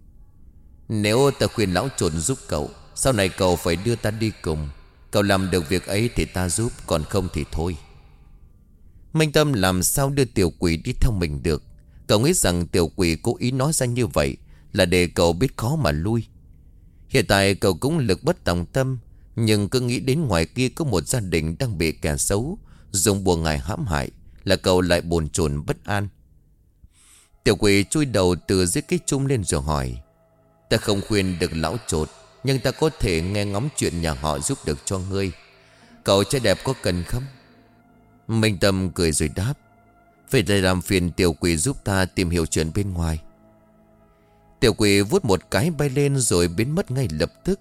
Nếu ta khuyên lão trộn giúp cậu, Sau này cậu phải đưa ta đi cùng. Cậu làm được việc ấy thì ta giúp, Còn không thì thôi. Minh Tâm làm sao đưa tiểu quỷ đi theo mình được? Cậu nghĩ rằng tiểu quỷ cố ý nói ra như vậy Là để cậu biết khó mà lui. Hiện tại cậu cũng lực bất tòng tâm, Nhưng cứ nghĩ đến ngoài kia có một gia đình đang bị kẻ xấu, Dùng bùa ngài hãm hại. Là cậu lại buồn chồn bất an. Tiểu quỷ chui đầu từ dưới cái chung lên rồi hỏi, Ta không khuyên được lão trột Nhưng ta có thể nghe ngóng chuyện nhà họ giúp được cho ngươi. Cậu trai đẹp có cần không? Minh Tâm cười rồi đáp "Phải để làm phiền tiểu quỷ giúp ta tìm hiểu chuyện bên ngoài. Tiểu quỷ vút một cái bay lên rồi biến mất ngay lập tức.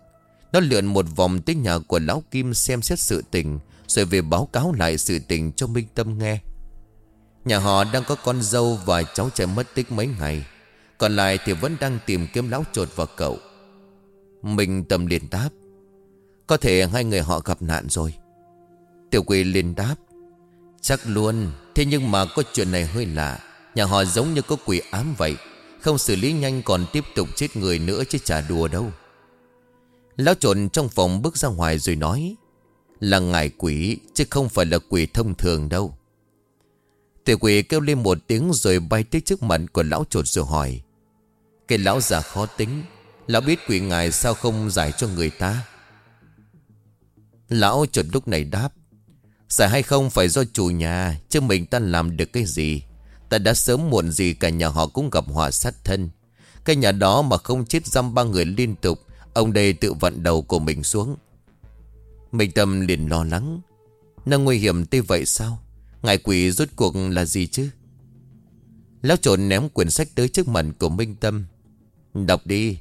Nó lượn một vòng tới nhà của Lão Kim xem xét sự tình, Rồi về báo cáo lại sự tình cho Minh Tâm nghe. Nhà họ đang có con dâu và cháu trai mất tích mấy ngày. Còn lại thì vẫn đang tìm kiếm lão trột và cậu. Mình Tâm liền đáp, Có thể hai người họ gặp nạn rồi. Tiểu quỷ liền đáp, Chắc luôn, Thế nhưng mà có chuyện này hơi lạ. Nhà họ giống như có quỷ ám vậy, Không xử lý nhanh còn tiếp tục chết người nữa chứ chả đùa đâu. Lão trộn trong phòng bước ra ngoài rồi nói, Là ngài quỷ, Chứ không phải là quỷ thông thường đâu. Tiểu quỷ kêu lên một tiếng rồi bay tới trước mặt của lão chuột rồi hỏi. Cái lão già khó tính, Lão biết quỷ ngài sao không giải cho người ta? Lão chuột lúc này đáp. Giải hay không phải do chủ nhà, Chứ mình ta làm được cái gì? Ta đã sớm muộn gì cả nhà họ cũng gặp họa sát thân. Cái nhà đó mà không chết dăm ba người liên tục, Ông đây tự vặn đầu của mình xuống. Minh Tâm liền lo lắng. Nó nguy hiểm tới vậy sao? Ngài quỷ rốt cuộc là gì chứ? Lão trộn ném quyển sách tới trước mặt của Minh Tâm. Đọc đi,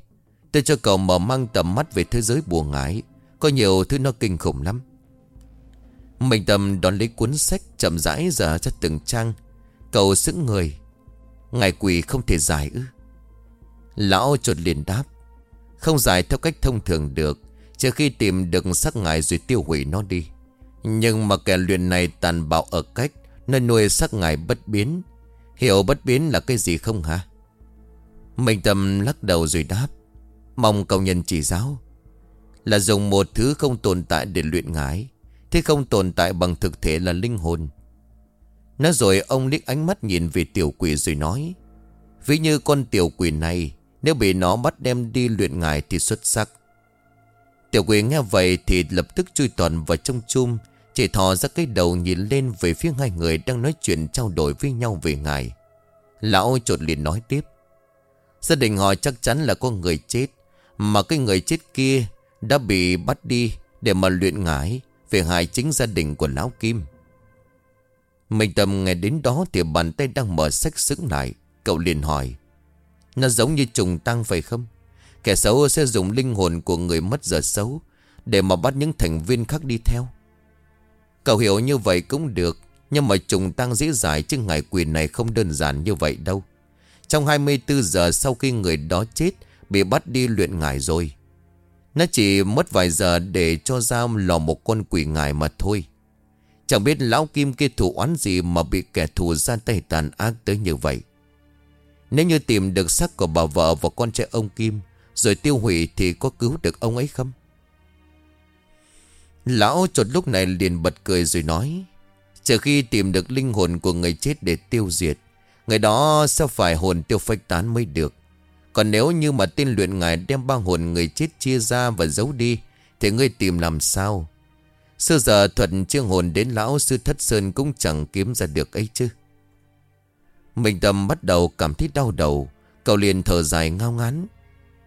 Tôi cho cậu mở mang tầm mắt về thế giới buồn ngái Có nhiều thứ nó kinh khủng lắm. Minh Tâm đón lấy cuốn sách chậm rãi dở cho từng trang. Cậu sững người. Ngài quỷ không thể giải ư? Lão trộn liền đáp. Không giải theo cách thông thường được, Trừ khi tìm được sắc ngài rồi tiêu hủy nó đi. Nhưng mà kẻ luyện này tàn bạo ở cách, Nơi nuôi sắc ngài bất biến. Hiểu bất biến là cái gì không hả? Minh Tâm lắc đầu rồi đáp. Mong cầu nhân chỉ giáo. Là dùng một thứ không tồn tại để luyện ngái Thế không tồn tại bằng thực thể là linh hồn. Nói rồi ông liếc ánh mắt nhìn về tiểu quỷ rồi nói, Ví như con tiểu quỷ này, Nếu bị nó bắt đem đi luyện ngài thì xuất sắc. Tiểu quỷ nghe vậy thì lập tức chui toàn vào trong chum chỉ thò ra cái đầu nhìn lên về phía hai người đang nói chuyện trao đổi với nhau về ngài Lão trột liền nói tiếp Gia đình họ chắc chắn là có người chết, Mà cái người chết kia đã bị bắt đi để mà luyện ngải về hại chính gia đình của Lão Kim. Mình tầm nghe đến đó thì bàn tay đang mở sách sững lại. Cậu liền hỏi. Nó giống như trùng tăng phải không? Kẻ xấu sẽ dùng linh hồn của người mất giờ xấu để mà bắt những thành viên khác đi theo. Cậu hiểu như vậy cũng được. Nhưng mà trùng tăng dễ dãi chứ ngài quyền này không đơn giản như vậy đâu. Trong 24 giờ sau khi người đó chết, Bị bắt đi luyện ngải rồi Nó chỉ mất vài giờ để cho ra lò một con quỷ ngải mà thôi Chẳng biết lão kim kia thủ oán gì mà bị kẻ thù ra tay tàn ác tới như vậy Nếu như tìm được xác của bà vợ và con trai ông Kim, Rồi tiêu hủy thì có cứu được ông ấy không? Lão chột lúc này liền bật cười rồi nói, Chờ khi tìm được linh hồn của người chết để tiêu diệt, Người đó sẽ phải hồn tiêu phách tán mới được. Còn nếu như mà tên luyện ngài đem ba hồn người chết chia ra và giấu đi, Thì ngươi tìm làm sao? Xưa giờ thuật chiêng hồn đến lão sư thất sơn cũng chẳng kiếm ra được ấy chứ. Mình tâm bắt đầu cảm thấy đau đầu, Cậu liền thở dài ngao ngán.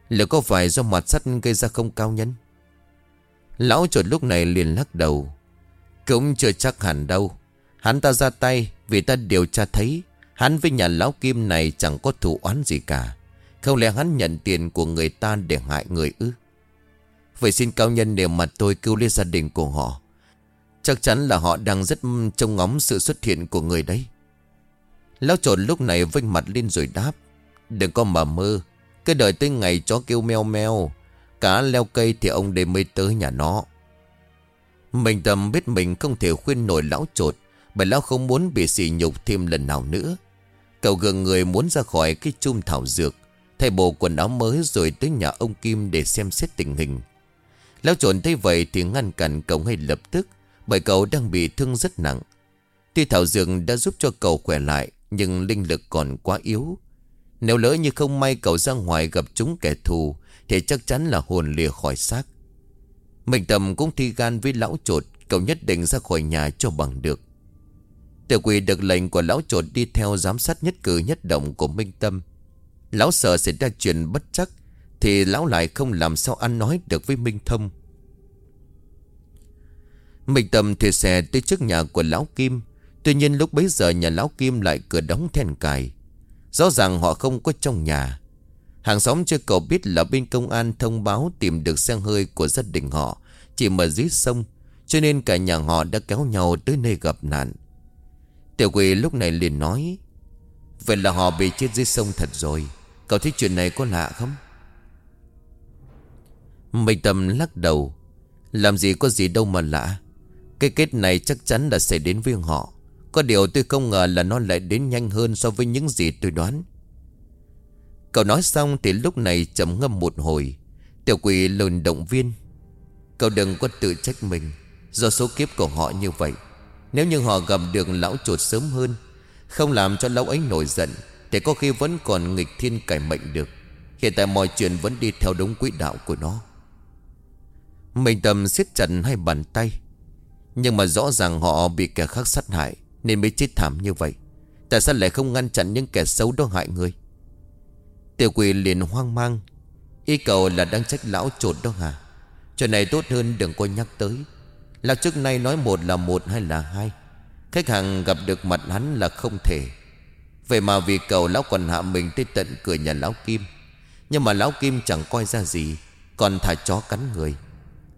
Liệu có phải do mặt sắt gây ra không cao nhân? Lão chuột lúc này liền lắc đầu. Cũng chưa chắc hẳn đâu. Hắn ta ra tay vì ta điều tra thấy Hắn với nhà lão kim này chẳng có thù oán gì cả. Không lẽ hắn nhận tiền của người ta để hại người ư? Vậy xin cao nhân để mặt tôi cứu lên gia đình của họ. Chắc chắn là họ đang rất trông ngóng sự xuất hiện của người đấy. Lão trộn lúc này vinh mặt lên rồi đáp. Đừng có mà mơ. Cứ đợi tới ngày chó kêu meo meo. Cá leo cây thì ông đây mới tới nhà nó. Mình tầm biết mình không thể khuyên nổi lão trột, Bởi lão không muốn bị sỉ nhục thêm lần nào nữa. Cậu gần người muốn ra khỏi cái chum thảo dược, Thay bộ quần áo mới rồi tới nhà ông Kim để xem xét tình hình. Lão trộn thấy vậy thì ngăn cản cậu ngay lập tức, Bởi cậu đang bị thương rất nặng. Tuy thảo dược đã giúp cho cậu khỏe lại, Nhưng linh lực còn quá yếu. Nếu lỡ như không may cậu ra ngoài gặp chúng kẻ thù thì chắc chắn là hồn lìa khỏi xác Mình tầm cũng thi gan với lão trột Cậu nhất định ra khỏi nhà cho bằng được Tiểu quỷ được lệnh của lão trột đi theo giám sát nhất cử nhất động của Minh Tâm. Lão sợ sẽ ra chuyện bất chắc, thì lão lại không làm sao ăn nói được với Minh Thông. Minh Tâm thuê xe tới trước nhà của lão Kim. Tuy nhiên lúc bấy giờ nhà lão Kim lại cửa đóng then cài. Rõ ràng họ không có trong nhà. Hàng xóm chưa cậu biết là bên công an thông báo tìm được xe hơi của gia đình họ, chỉ mà dưới sông. Cho nên cả nhà họ đã kéo nhau tới nơi gặp nạn. Tiểu quỷ lúc này liền nói, Vậy là họ bị chết dưới sông thật rồi Cậu thấy chuyện này có lạ không Mây tâm lắc đầu, Làm gì có gì đâu mà lạ Cái kết này chắc chắn là sẽ đến với họ Có điều tôi không ngờ là nó lại đến nhanh hơn So với những gì tôi đoán Cậu nói xong thì lúc này trầm ngâm một hồi. Tiểu quỷ lồn động viên. Cậu đừng có tự trách mình. Do số kiếp của họ như vậy, nếu như họ gặp được lão chuột sớm hơn, Không làm cho lão ấy nổi giận, Thì có khi vẫn còn nghịch thiên cải mệnh được. Hiện tại mọi chuyện vẫn đi theo đúng quỹ đạo của nó. Mình tầm siết chặt hai bàn tay. Nhưng mà rõ ràng họ bị kẻ khác sát hại, Nên mới chết thảm như vậy. Tại sao lại không ngăn chặn những kẻ xấu đó hại người? Tiểu quỷ liền hoang mang. Ý cầu là đang trách lão trột đó hả? Chuyện này tốt hơn đừng có nhắc tới. Lão trước nay nói một là một hay là hai. Khách hàng gặp được mặt hắn là không thể. Vậy mà vì cầu lão còn hạ mình tới tận cửa nhà lão Kim. Nhưng mà lão Kim chẳng coi ra gì, Còn thả chó cắn người.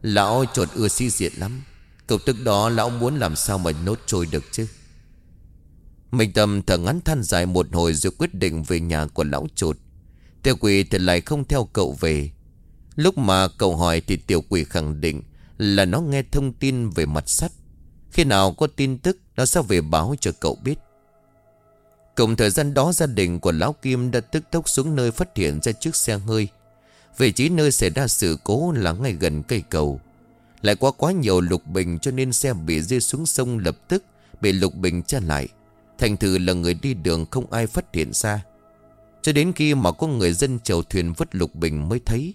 Lão trột ưa si diện lắm. Cậu tức đó lão muốn làm sao mà nốt trôi được chứ? Minh Tâm thở ngắn than dài một hồi rồi quyết định về nhà của lão trột Tiểu quỷ thì lại không theo cậu về Lúc mà cậu hỏi thì tiểu quỷ khẳng định là nó nghe thông tin về mặt sắt. Khi nào có tin tức, nó sẽ về báo cho cậu biết. Cùng thời gian đó, gia đình của Lão Kim đã tức tốc xuống nơi phát hiện ra chiếc xe hơi. Vị trí nơi xảy ra sự cố là ngay gần cây cầu Lại quá quá nhiều lục bình cho nên xe bị rơi xuống sông lập tức, Bị lục bình che lại Thành thử là người đi đường không ai phát hiện ra cho đến khi mà có người dân chèo thuyền vứt lục bình mới thấy.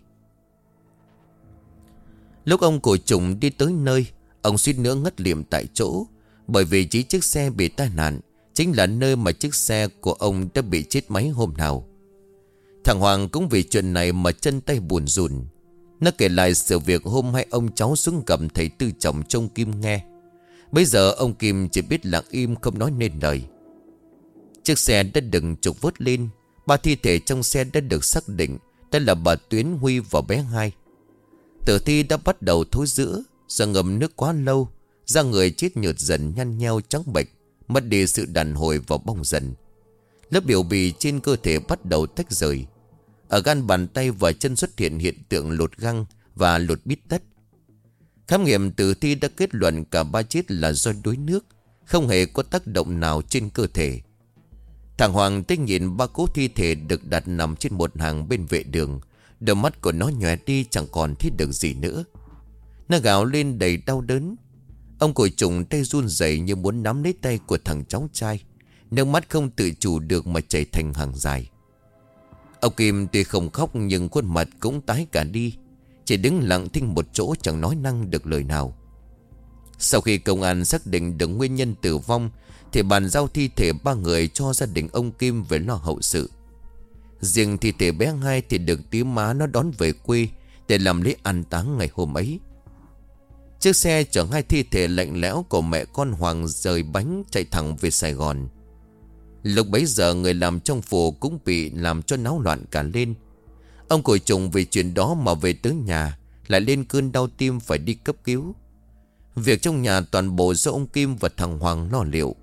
Lúc ông cổ trùng đi tới nơi, Ông suýt nữa ngất liệm tại chỗ, Bởi vì chỉ chiếc xe bị tai nạn Chính là nơi mà chiếc xe của ông đã bị chết máy hôm nào. Thằng Hoàng cũng vì chuyện này mà chân tay buồn rùn. Nó kể lại sự việc hôm hai ông cháu xuống cầm thầy tư trọng trông Kim nghe. Bây giờ ông Kim chỉ biết lặng im không nói nên lời. Chiếc xe đã đừng trục vớt lên Ba thi thể trong xe đã được xác định Đó là bà Tuyến Huy và bé hai. Tử thi đã bắt đầu thối giữa, Do ngầm nước quá lâu, Da người chết nhợt dần, nhăn nheo, trắng bệch, Mất đi sự đàn hồi và bong dần. Lớp biểu bì trên cơ thể bắt đầu tách rời. Ở gan bàn tay và chân xuất hiện hiện tượng lột găng Và lột bít tất. Khám nghiệm tử thi đã kết luận cả ba chết là do đuối nước, Không hề có tác động nào trên cơ thể. Thằng Hoàng tích nhìn ba cố thi thể được đặt nằm trên một hàng bên vệ đường, Đôi mắt của nó nhòe đi chẳng còn thấy được gì nữa. Nó gào lên đầy đau đớn. Ông cổi trùng tay run rẩy như muốn nắm lấy tay của thằng cháu trai. Nước mắt không tự chủ được mà chảy thành hàng dài. Ông Kim tuy không khóc nhưng khuôn mặt cũng tái cả đi. Chỉ đứng lặng thinh một chỗ chẳng nói năng được lời nào. Sau khi công an xác định được nguyên nhân tử vong thì bàn giao thi thể ba người cho gia đình ông Kim về lo hậu sự. Riêng thi thể bé hai thì được tí má nó đón về quê Để làm lễ an táng ngày hôm ấy. Chiếc xe chở hai thi thể lạnh lẽo của mẹ con Hoàng rời bánh chạy thẳng về Sài Gòn. Lúc bấy giờ người làm trong phủ cũng bị làm cho náo loạn cả lên. Ông cội trùng vì chuyện đó mà về tới nhà, Lại lên cơn đau tim phải đi cấp cứu. Việc trong nhà toàn bộ do ông Kim và thằng Hoàng lo liệu.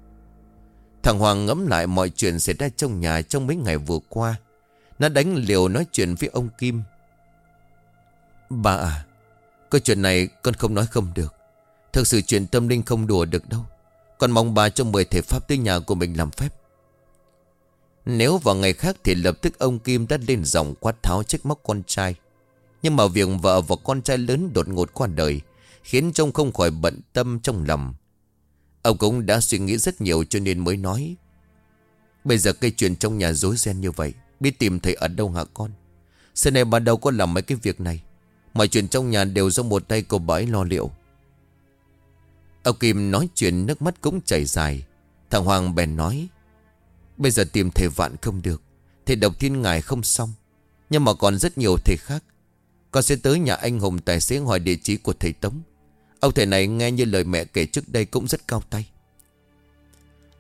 Thằng Hoàng ngẫm lại mọi chuyện xảy ra trong nhà trong mấy ngày vừa qua. Nó đánh liều nói chuyện với ông Kim. Bà à cái chuyện này con không nói không được. Thực sự chuyện tâm linh không đùa được đâu. Con mong bà cho mời thể pháp tới nhà của mình làm phép. Nếu vào ngày khác thì lập tức ông Kim đã lên giọng quát tháo trách móc con trai. Nhưng mà việc vợ và con trai lớn đột ngột qua đời Khiến trông không khỏi bận tâm trong lòng. Ông cũng đã suy nghĩ rất nhiều cho nên mới nói. Bây giờ cây chuyện trong nhà rối ren như vậy, Biết tìm thầy ở đâu hả con? Xưa này bà đâu có làm mấy cái việc này. Mọi chuyện trong nhà đều do một tay cô bãi lo liệu. Ông Kim nói chuyện, nước mắt cũng chảy dài. Thằng Hoàng bèn nói, Bây giờ tìm thầy vạn không được. Thầy độc thiên ngài không xong. Nhưng mà còn rất nhiều thầy khác. Con sẽ tới nhà anh Hùng tài xế hỏi địa chỉ của thầy Tống. Ông thầy này nghe như lời mẹ kể trước đây cũng rất cao tay.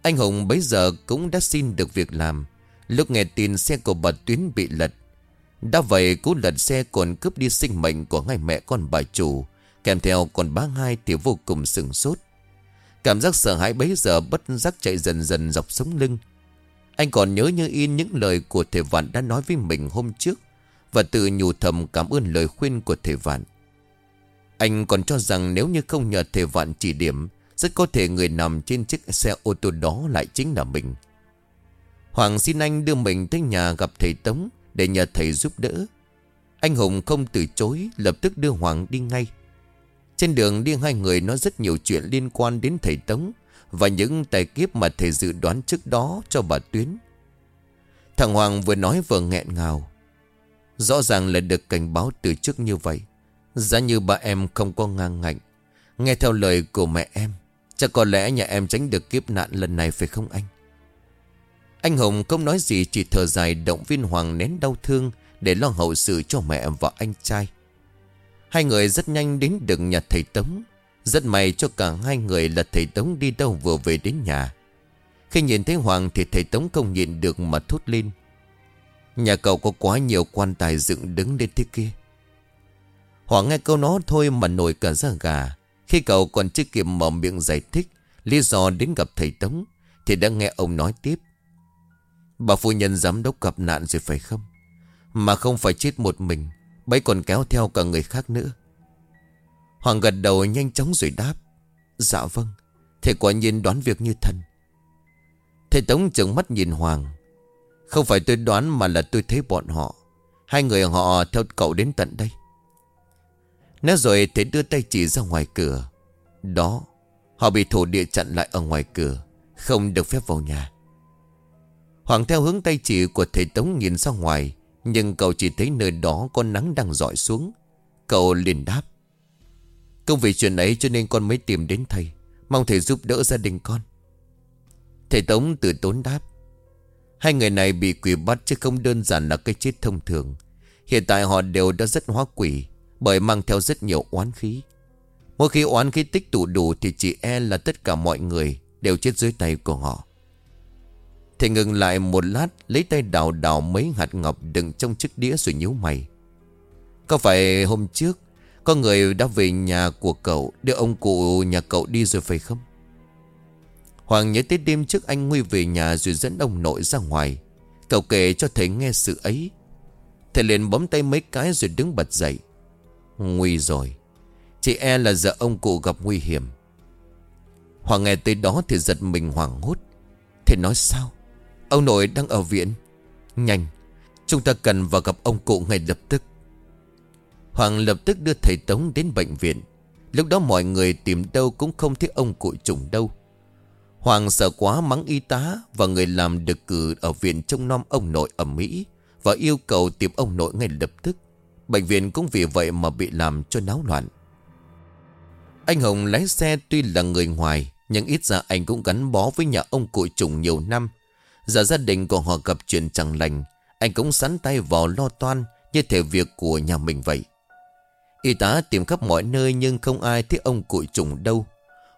Anh Hùng bấy giờ cũng đã xin được việc làm. Lúc nghe tin xe của bà Tuyến bị lật, đã vậy cú lật xe còn cướp đi sinh mệnh của ngay mẹ con bà chủ. Kèm theo còn bá hai thì vô cùng sừng sốt. Cảm giác sợ hãi bấy giờ bất giác chạy dần dần dọc sống lưng. Anh còn nhớ như in những lời của thầy Vạn đã nói với mình hôm trước Và tự nhủ thầm cảm ơn lời khuyên của thầy Vạn. Anh còn cho rằng nếu như không nhờ thầy Vạn chỉ điểm, Rất có thể người nằm trên chiếc xe ô tô đó lại chính là mình. Hoàng xin anh đưa mình tới nhà gặp thầy Tống để nhờ thầy giúp đỡ. Anh Hùng không từ chối, Lập tức đưa Hoàng đi ngay. Trên đường đi hai người nói rất nhiều chuyện liên quan đến thầy Tống Và những tài kiếp mà thầy dự đoán trước đó cho bà Tuyến. Thằng Hoàng vừa nói vừa nghẹn ngào. Rõ ràng là được cảnh báo từ trước như vậy. Giá như ba em không có ngang ngạnh Nghe theo lời của mẹ em, Chắc có lẽ nhà em tránh được kiếp nạn lần này phải không anh anh Hùng không nói gì, chỉ thở dài động viên Hoàng nén đau thương để lo hậu sự cho mẹ và anh trai. Hai người rất nhanh đến được nhà thầy Tống. Rất may cho cả hai người là thầy Tống đi đâu vừa về đến nhà. Khi nhìn thấy Hoàng thì thầy Tống không nhìn được mà thốt lên. Nhà cậu có quá nhiều quan tài dựng đứng lên thế kia. Hoàng nghe câu nói thôi mà nổi cả da gà. Khi cậu còn chưa kịp mở miệng giải thích lý do đến gặp thầy Tống, thì đã nghe ông nói tiếp. Bà phu nhân giám đốc gặp nạn rồi phải không? Mà không phải chết một mình, Bấy còn kéo theo cả người khác nữa. Hoàng gật đầu nhanh chóng rồi đáp. Dạ vâng Thầy quả nhiên đoán việc như thần. Thầy Tống trừng mắt nhìn Hoàng. Không phải tôi đoán mà là tôi thấy bọn họ. Hai người họ theo cậu đến tận đây. Nói rồi Thế đưa tay chỉ ra ngoài cửa. Đó, Họ bị thổ địa chặn lại ở ngoài cửa, Không được phép vào nhà. Hoàng theo hướng tay chỉ của thầy Tống nhìn ra ngoài, Nhưng cậu chỉ thấy nơi đó có nắng đang dọi xuống. Cậu liền đáp, Công vì chuyện ấy cho nên con mới tìm đến thầy, Mong thầy giúp đỡ gia đình con. Thầy Tống từ tốn đáp, Hai người này bị quỷ bắt chứ không đơn giản là cái chết thông thường. Hiện tại họ đều đã rất hóa quỷ bởi mang theo rất nhiều oán khí. Mỗi khi oán khí tích tụ đủ Thì chỉ e là tất cả mọi người Đều chết dưới tay của họ. Thầy ngừng lại một lát, Lấy tay đào đào mấy hạt ngọc Đựng trong chiếc đĩa rồi nhíu mày. Có phải hôm trước, Có người đã về nhà của cậu, Đưa ông cụ nhà cậu đi rồi phải không? Hoàng nhớ tới đêm trước anh Nguy về nhà Rồi dẫn ông nội ra ngoài. Cậu kể cho thầy nghe sự ấy. Thầy liền bấm tay mấy cái rồi đứng bật dậy. Nguy rồi. Chị e là giờ ông cụ gặp nguy hiểm. Hoàng nghe tới đó thì giật mình hoảng hốt. Thầy nói sao? Ông nội đang ở viện. Nhanh, Chúng ta cần vào gặp ông cụ ngay lập tức. Hoàng lập tức đưa thầy Tống đến bệnh viện. Lúc đó mọi người tìm đâu cũng không thấy ông cụ trùng đâu. Hoàng sợ quá mắng y tá Và người làm được cử ở viện trông nom ông nội ở Mỹ Và yêu cầu tìm ông nội ngay lập tức. Bệnh viện cũng vì vậy mà bị làm cho náo loạn. Anh Hồng lái xe tuy là người ngoài, Nhưng ít ra anh cũng gắn bó với nhà ông cụ trùng nhiều năm. Giờ gia đình của họ gặp chuyện chẳng lành, Anh cũng sắn tay vào lo toan Như thể việc của nhà mình vậy. Y tá tìm khắp mọi nơi Nhưng không ai thấy ông cụ trùng đâu.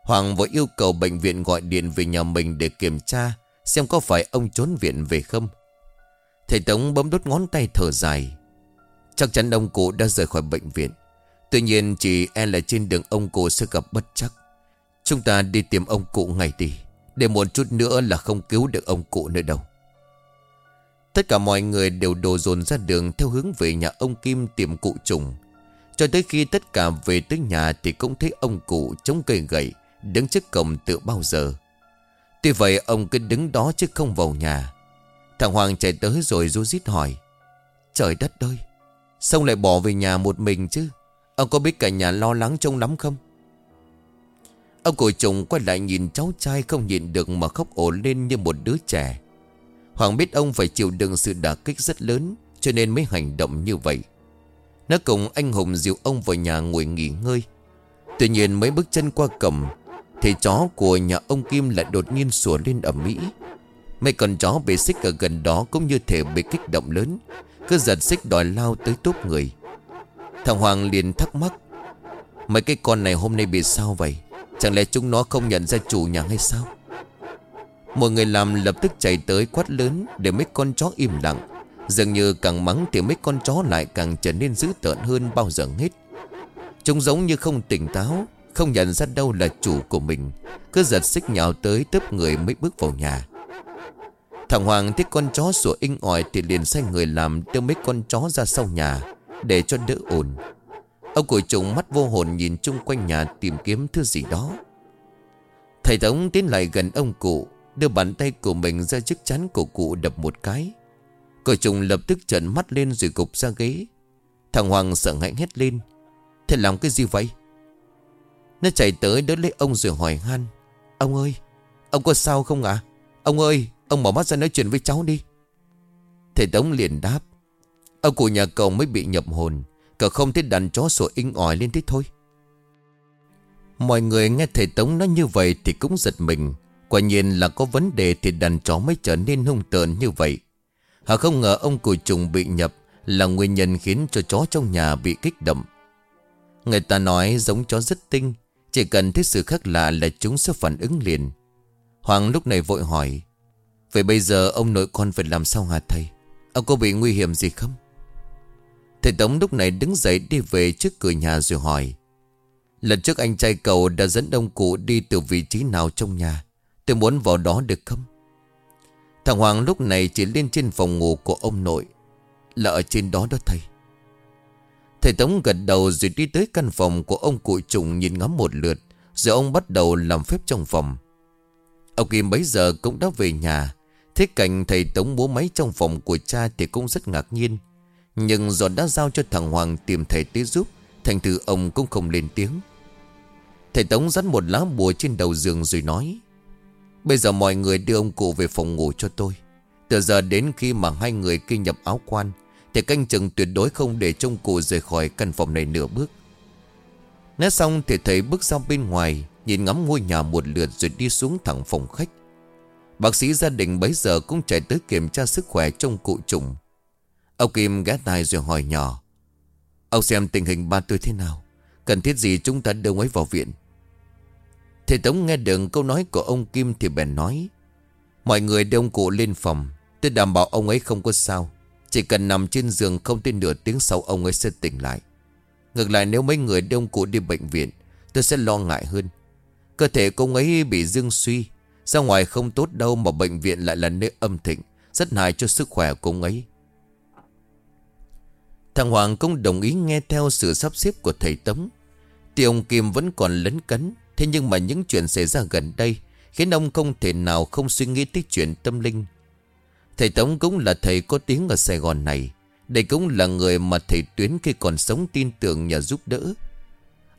Hoàng vội yêu cầu bệnh viện gọi điện về nhà mình để kiểm tra, Xem có phải ông trốn viện về không. Thầy Tống bấm đốt ngón tay thở dài. Chắc chắn ông cụ đã rời khỏi bệnh viện. Tuy nhiên, chỉ e là trên đường ông cụ sẽ gặp bất chắc. Chúng ta đi tìm ông cụ ngay đi, Để một chút nữa là không cứu được ông cụ nữa đâu. Tất cả mọi người đều đổ dồn ra đường Theo hướng về nhà ông Kim tìm cụ trùng. Cho tới khi tất cả về tới nhà Thì cũng thấy ông cụ chống cây gậy, Đứng trước cổng từ bao giờ. Tuy vậy, ông cứ đứng đó chứ không vào nhà. Thằng Hoàng chạy tới rồi rú rít hỏi, Trời đất ơi Xong lại bỏ về nhà một mình chứ? Ông có biết cả nhà lo lắng trông lắm không? Ông cổ trùng quay lại nhìn cháu trai không nhịn được mà khóc ổ lên như một đứa trẻ. Hoàng biết ông phải chịu đựng sự đả kích rất lớn, Cho nên mới hành động như vậy. Nó cùng anh Hùng dìu ông vào nhà ngồi nghỉ ngơi. Tuy nhiên mấy bước chân qua cầm thì chó của nhà ông Kim lại đột nhiên sủa lên ở Mỹ Mấy con chó bị xích ở gần đó cũng như thể bị kích động lớn cứ giật xích đòi lao tới túp người. Thằng Hoàng liền thắc mắc, Mấy cái con này hôm nay bị sao vậy? Chẳng lẽ chúng nó không nhận ra chủ nhà hay sao? Một người làm lập tức chạy tới quát lớn Để mấy con chó im lặng. Dường như càng mắng thì mấy con chó lại càng trở nên dữ tợn hơn bao giờ hết. Chúng giống như không tỉnh táo, không nhận ra đâu là chủ của mình. Cứ giật xích nhào tới tấp người mới bước vào nhà. Thằng Hoàng thấy con chó sủa inh ỏi Thì liền sai người làm đưa mấy con chó ra sau nhà Để cho đỡ ồn. Ông cội trùng mắt vô hồn nhìn chung quanh nhà tìm kiếm thứ gì đó. Thầy Tống tiến lại gần ông cụ, Đưa bàn tay của mình ra chiếc chắn của cụ đập một cái. Cội trùng lập tức trợn mắt lên rồi gục ra ghế. Thằng Hoàng sợ hãi hét lên, Thầy làm cái gì vậy? Nó chạy tới đỡ lấy ông rồi hỏi han, Ông ơi, Ông có sao không ạ? Ông ơi! Ông mở mắt ra nói chuyện với cháu đi. Thầy Tống liền đáp. Ông cụ nhà cậu mới bị nhập hồn, Cậu không thấy đàn chó sủa inh ỏi lên thế thôi. Mọi người nghe thầy Tống nói như vậy Thì cũng giật mình. Quả nhiên là có vấn đề Thì đàn chó mới trở nên hung tợn như vậy. Họ không ngờ ông cụ trùng bị nhập Là nguyên nhân khiến cho chó trong nhà bị kích động. Người ta nói giống chó rất tinh, chỉ cần thấy sự khác lạ là chúng sẽ phản ứng liền. Hoàng lúc này vội hỏi Vậy bây giờ ông nội con phải làm sao hả thầy Ông có bị nguy hiểm gì không Thầy Tống lúc này đứng dậy đi về trước cửa nhà rồi hỏi Lần trước anh trai cậu đã dẫn ông cụ đi từ vị trí nào trong nhà Tôi muốn vào đó được không Thằng Hoàng lúc này chỉ lên trên phòng ngủ của ông nội Là ở trên đó đó thầy Thầy Tống gật đầu rồi đi tới căn phòng của ông cụ trùng nhìn ngắm một lượt. Rồi ông bắt đầu làm phép trong phòng. Ông Kim bấy giờ cũng đã về nhà. Thế cảnh thầy Tống bố máy trong phòng của cha thì cũng rất ngạc nhiên. Nhưng giọt đã giao cho thằng Hoàng tìm thầy tế giúp, Thành thử ông cũng không lên tiếng. Thầy Tống dắt một lá bùa trên đầu giường rồi nói, Bây giờ mọi người đưa ông cụ về phòng ngủ cho tôi. Từ giờ đến khi mà hai người kinh nhập áo quan, Thì canh chừng tuyệt đối không để trông cụ rời khỏi căn phòng này nửa bước. Nói xong thì thầy bước ra bên ngoài, Nhìn ngắm ngôi nhà một lượt rồi đi xuống thẳng phòng khách. Bác sĩ gia đình bấy giờ cũng chạy tới kiểm tra sức khỏe trong cụ trùng. Ông Kim ghé tai rồi hỏi nhỏ, Ông xem tình hình ba tôi thế nào? Cần thiết gì chúng ta đưa ấy vào viện? Thầy Tống nghe được câu nói của ông Kim thì bèn nói, Mọi người đưa ông cụ lên phòng, Tôi đảm bảo ông ấy không có sao. Chỉ cần nằm trên giường không tin nửa tiếng sau ông ấy sẽ tỉnh lại. Ngược lại nếu mấy người đưa ông cụ đi bệnh viện, Tôi sẽ lo ngại hơn. Cơ thể của ông ấy bị dương suy ra ngoài không tốt đâu mà bệnh viện lại là nơi âm thịnh, Rất hại cho sức khỏe của ông ấy. Thằng Hoàng cũng đồng ý nghe theo sự sắp xếp của thầy Tống. Thì ông Kim vẫn còn lấn cấn, Thế nhưng mà những chuyện xảy ra gần đây Khiến ông không thể nào không suy nghĩ tới chuyện tâm linh. Thầy Tống cũng là thầy có tiếng ở Sài Gòn này, Đây cũng là người mà thầy Tuyến khi còn sống tin tưởng nhờ giúp đỡ.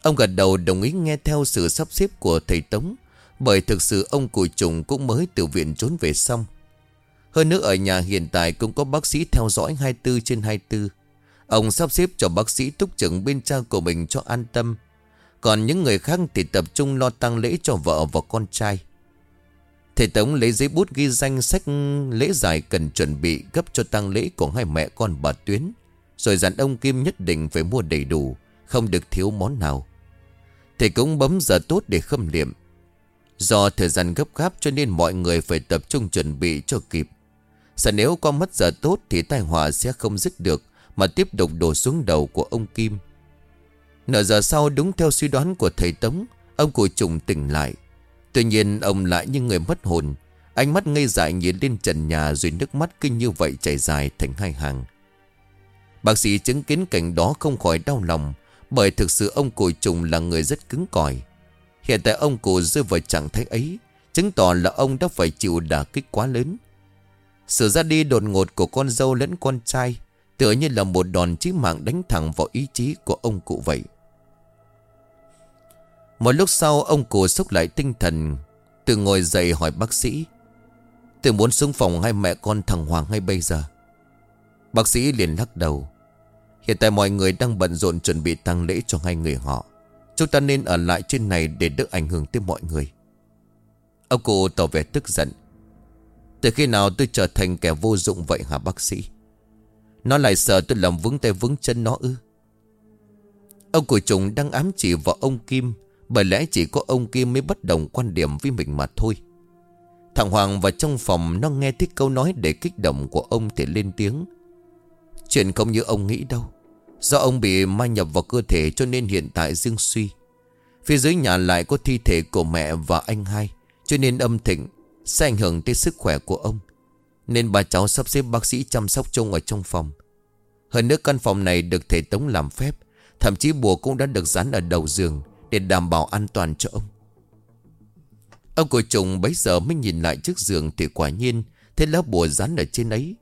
Ông gật đầu đồng ý nghe theo sự sắp xếp của thầy Tống. Bởi thực sự ông cùi trùng cũng mới từ viện trốn về xong. Hơn nữa ở nhà hiện tại cũng có bác sĩ theo dõi 24 trên 24 Ông sắp xếp cho bác sĩ túc trực bên cha của mình cho an tâm. Còn những người khác thì tập trung lo tang lễ cho vợ và con trai. Thầy Tống lấy giấy bút ghi danh sách lễ dài cần chuẩn bị gấp cho tang lễ của hai mẹ con bà Tuyến. Rồi dặn ông Kim nhất định phải mua đầy đủ, Không được thiếu món nào. Thầy cũng bấm giờ tốt để khâm liệm. Do thời gian gấp gáp cho nên mọi người phải tập trung chuẩn bị cho kịp. Sợ nếu có mất giờ tốt thì tai họa sẽ không dứt được, Mà tiếp tục đổ xuống đầu của ông Kim. Nửa giờ sau đúng theo suy đoán của thầy Tống, Ông cụ trùng tỉnh lại. Tuy nhiên, ông lại như người mất hồn. Ánh mắt ngây dại nhìn lên trần nhà Rồi nước mắt kinh như vậy chảy dài thành hai hàng. Bác sĩ chứng kiến cảnh đó không khỏi đau lòng, bởi thực sự ông cụ trùng là người rất cứng cỏi. Hiện tại ông cụ rơi vào trạng thái ấy, Chứng tỏ là ông đã phải chịu đả kích quá lớn. Sự ra đi đột ngột của con dâu lẫn con trai Tựa như là một đòn chí mạng đánh thẳng vào ý chí của ông cụ vậy. Một lúc sau, ông cụ xúc lại tinh thần Từ ngồi dậy hỏi bác sĩ, Tôi muốn xuống phòng hai mẹ con thằng Hoàng ngay bây giờ. Bác sĩ liền lắc đầu, Hiện tại mọi người đang bận rộn chuẩn bị tang lễ cho hai người họ. Chúng ta nên ở lại trên này để đỡ ảnh hưởng tới mọi người. Ông cụ tỏ vẻ tức giận. Từ khi nào tôi trở thành kẻ vô dụng vậy hả bác sĩ? Nó lại sợ tôi làm vững tay vững chân nó ư? Ông cụ trùng đang ám chỉ vào ông Kim, Bởi lẽ chỉ có ông Kim mới bất đồng quan điểm với mình mà thôi. Thằng Hoàng vào trong phòng, Nó nghe thích câu nói để kích động của ông thì lên tiếng. Chuyện không như ông nghĩ đâu. Do ông bị ma nhập vào cơ thể cho nên hiện tại dương suy. Phía dưới nhà lại có thi thể của mẹ và anh hai, Cho nên âm thịnh, Sẽ ảnh hưởng tới sức khỏe của ông. Nên bà cháu sắp xếp bác sĩ chăm sóc chung ở trong phòng. Hơn nữa căn phòng này được thể tống làm phép, Thậm chí bùa cũng đã được dán ở đầu giường Để đảm bảo an toàn cho ông. Ông của trùng bấy giờ mới nhìn lại trước giường Thì quả nhiên Thấy lá bùa dán ở trên ấy.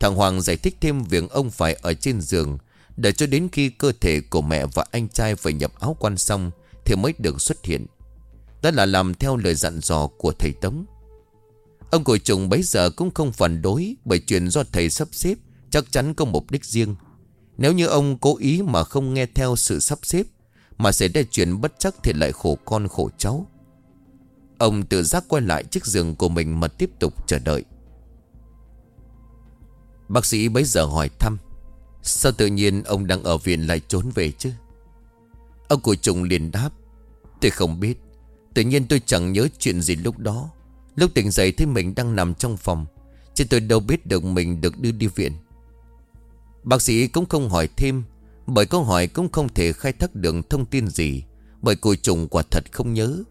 Thằng Hoàng giải thích thêm việc ông phải ở trên giường để cho đến khi cơ thể của mẹ và anh trai phải nhập áo quan xong Thì mới được xuất hiện. Đó là làm theo lời dặn dò của thầy Tống. Ông của trùng bấy giờ cũng không phản đối Bởi chuyện do thầy sắp xếp Chắc chắn có mục đích riêng. Nếu như ông cố ý mà không nghe theo sự sắp xếp Mà xảy ra chuyện bất chắc Thì lại khổ con khổ cháu. Ông tự giác quay lại chiếc giường của mình Mà tiếp tục chờ đợi. Bác sĩ bấy giờ hỏi thăm. Sao tự nhiên ông đang ở viện lại trốn về chứ? Ông của trùng liền đáp, Tôi không biết. Tự nhiên tôi chẳng nhớ chuyện gì lúc đó. Lúc tỉnh dậy thấy mình đang nằm trong phòng, Chứ tôi đâu biết được mình được đưa đi viện. Bác sĩ cũng không hỏi thêm, Bởi câu hỏi cũng không thể khai thác được thông tin gì, Bởi cùi trùng quả thật không nhớ.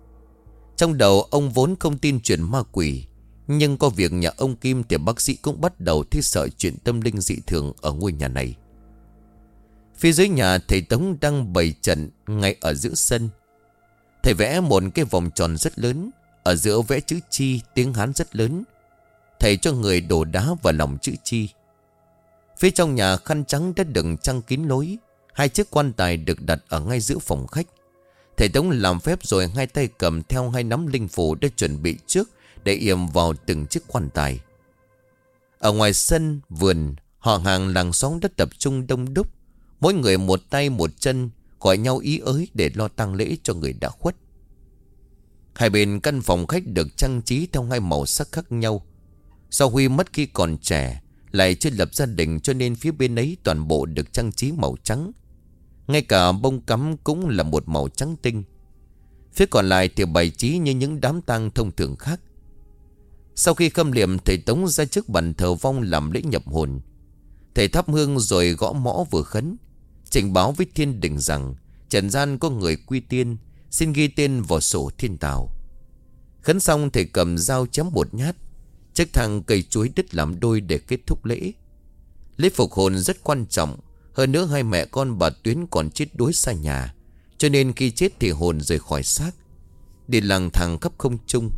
Trong đầu ông vốn không tin chuyện ma quỷ, Nhưng có việc nhà ông Kim Thì bác sĩ cũng bắt đầu thấy sợ chuyện tâm linh dị thường Ở ngôi nhà này. Phía dưới nhà thầy Tống đang bày trận ngay ở giữa sân. Thầy vẽ một cái vòng tròn rất lớn. Ở giữa vẽ chữ chi tiếng Hán rất lớn. Thầy cho người đổ đá vào lòng chữ chi. Phía trong nhà khăn trắng đã đựng trăng kín lối Hai chiếc quan tài được đặt ở ngay giữa phòng khách Thầy Tống làm phép rồi hai tay cầm theo hai nắm linh phủ đã chuẩn bị trước Để yểm vào từng chiếc quan tài Ở ngoài sân, vườn, họ hàng làng xóm đã tập trung đông đúc Mỗi người một tay một chân, Gọi nhau ý ới để lo tang lễ cho người đã khuất. Hai bên căn phòng khách được trang trí theo hai màu sắc khác nhau. Do Huy mất khi còn trẻ, Lại chưa lập gia đình cho nên phía bên ấy toàn bộ được trang trí màu trắng. Ngay cả bông cắm cũng là một màu trắng tinh. Phía còn lại thì bày trí như những đám tang thông thường khác. Sau khi khâm liệm, thầy Tống ra trước bàn thờ vong làm lễ nhập hồn. Thầy thắp hương rồi gõ mõ vừa khấn. Trình báo với thiên đình rằng, Trần gian có người quy tiên, Xin ghi tên vào sổ thiên tào. Khấn xong thầy cầm dao chém một nhát, Chiếc thang cây chuối đứt làm đôi để kết thúc lễ. Lễ phục hồn rất quan trọng, hơn nữa hai mẹ con bà Tuyến còn chết đuối xa nhà, Cho nên khi chết thì hồn rời khỏi xác. Đi lằng thằng khắp không trung,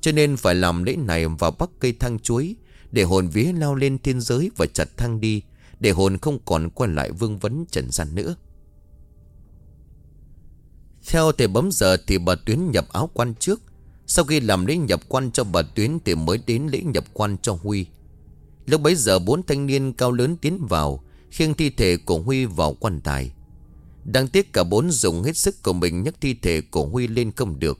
Cho nên phải làm lễ này vào bắc cây thang chuối Để hồn vía lao lên thiên giới và chặt thang đi để hồn không còn quay lại vương vấn trần gian nữa Theo thầy bấm giờ thì bà Tuyến nhập áo quan trước Sau khi làm lễ nhập quan cho bà Tuyến Thì mới đến lễ nhập quan cho Huy Lúc bấy giờ bốn thanh niên cao lớn tiến vào khiêng thi thể của Huy vào quan tài. Đáng tiếc cả bốn dùng hết sức của mình nhấc thi thể của Huy lên không được.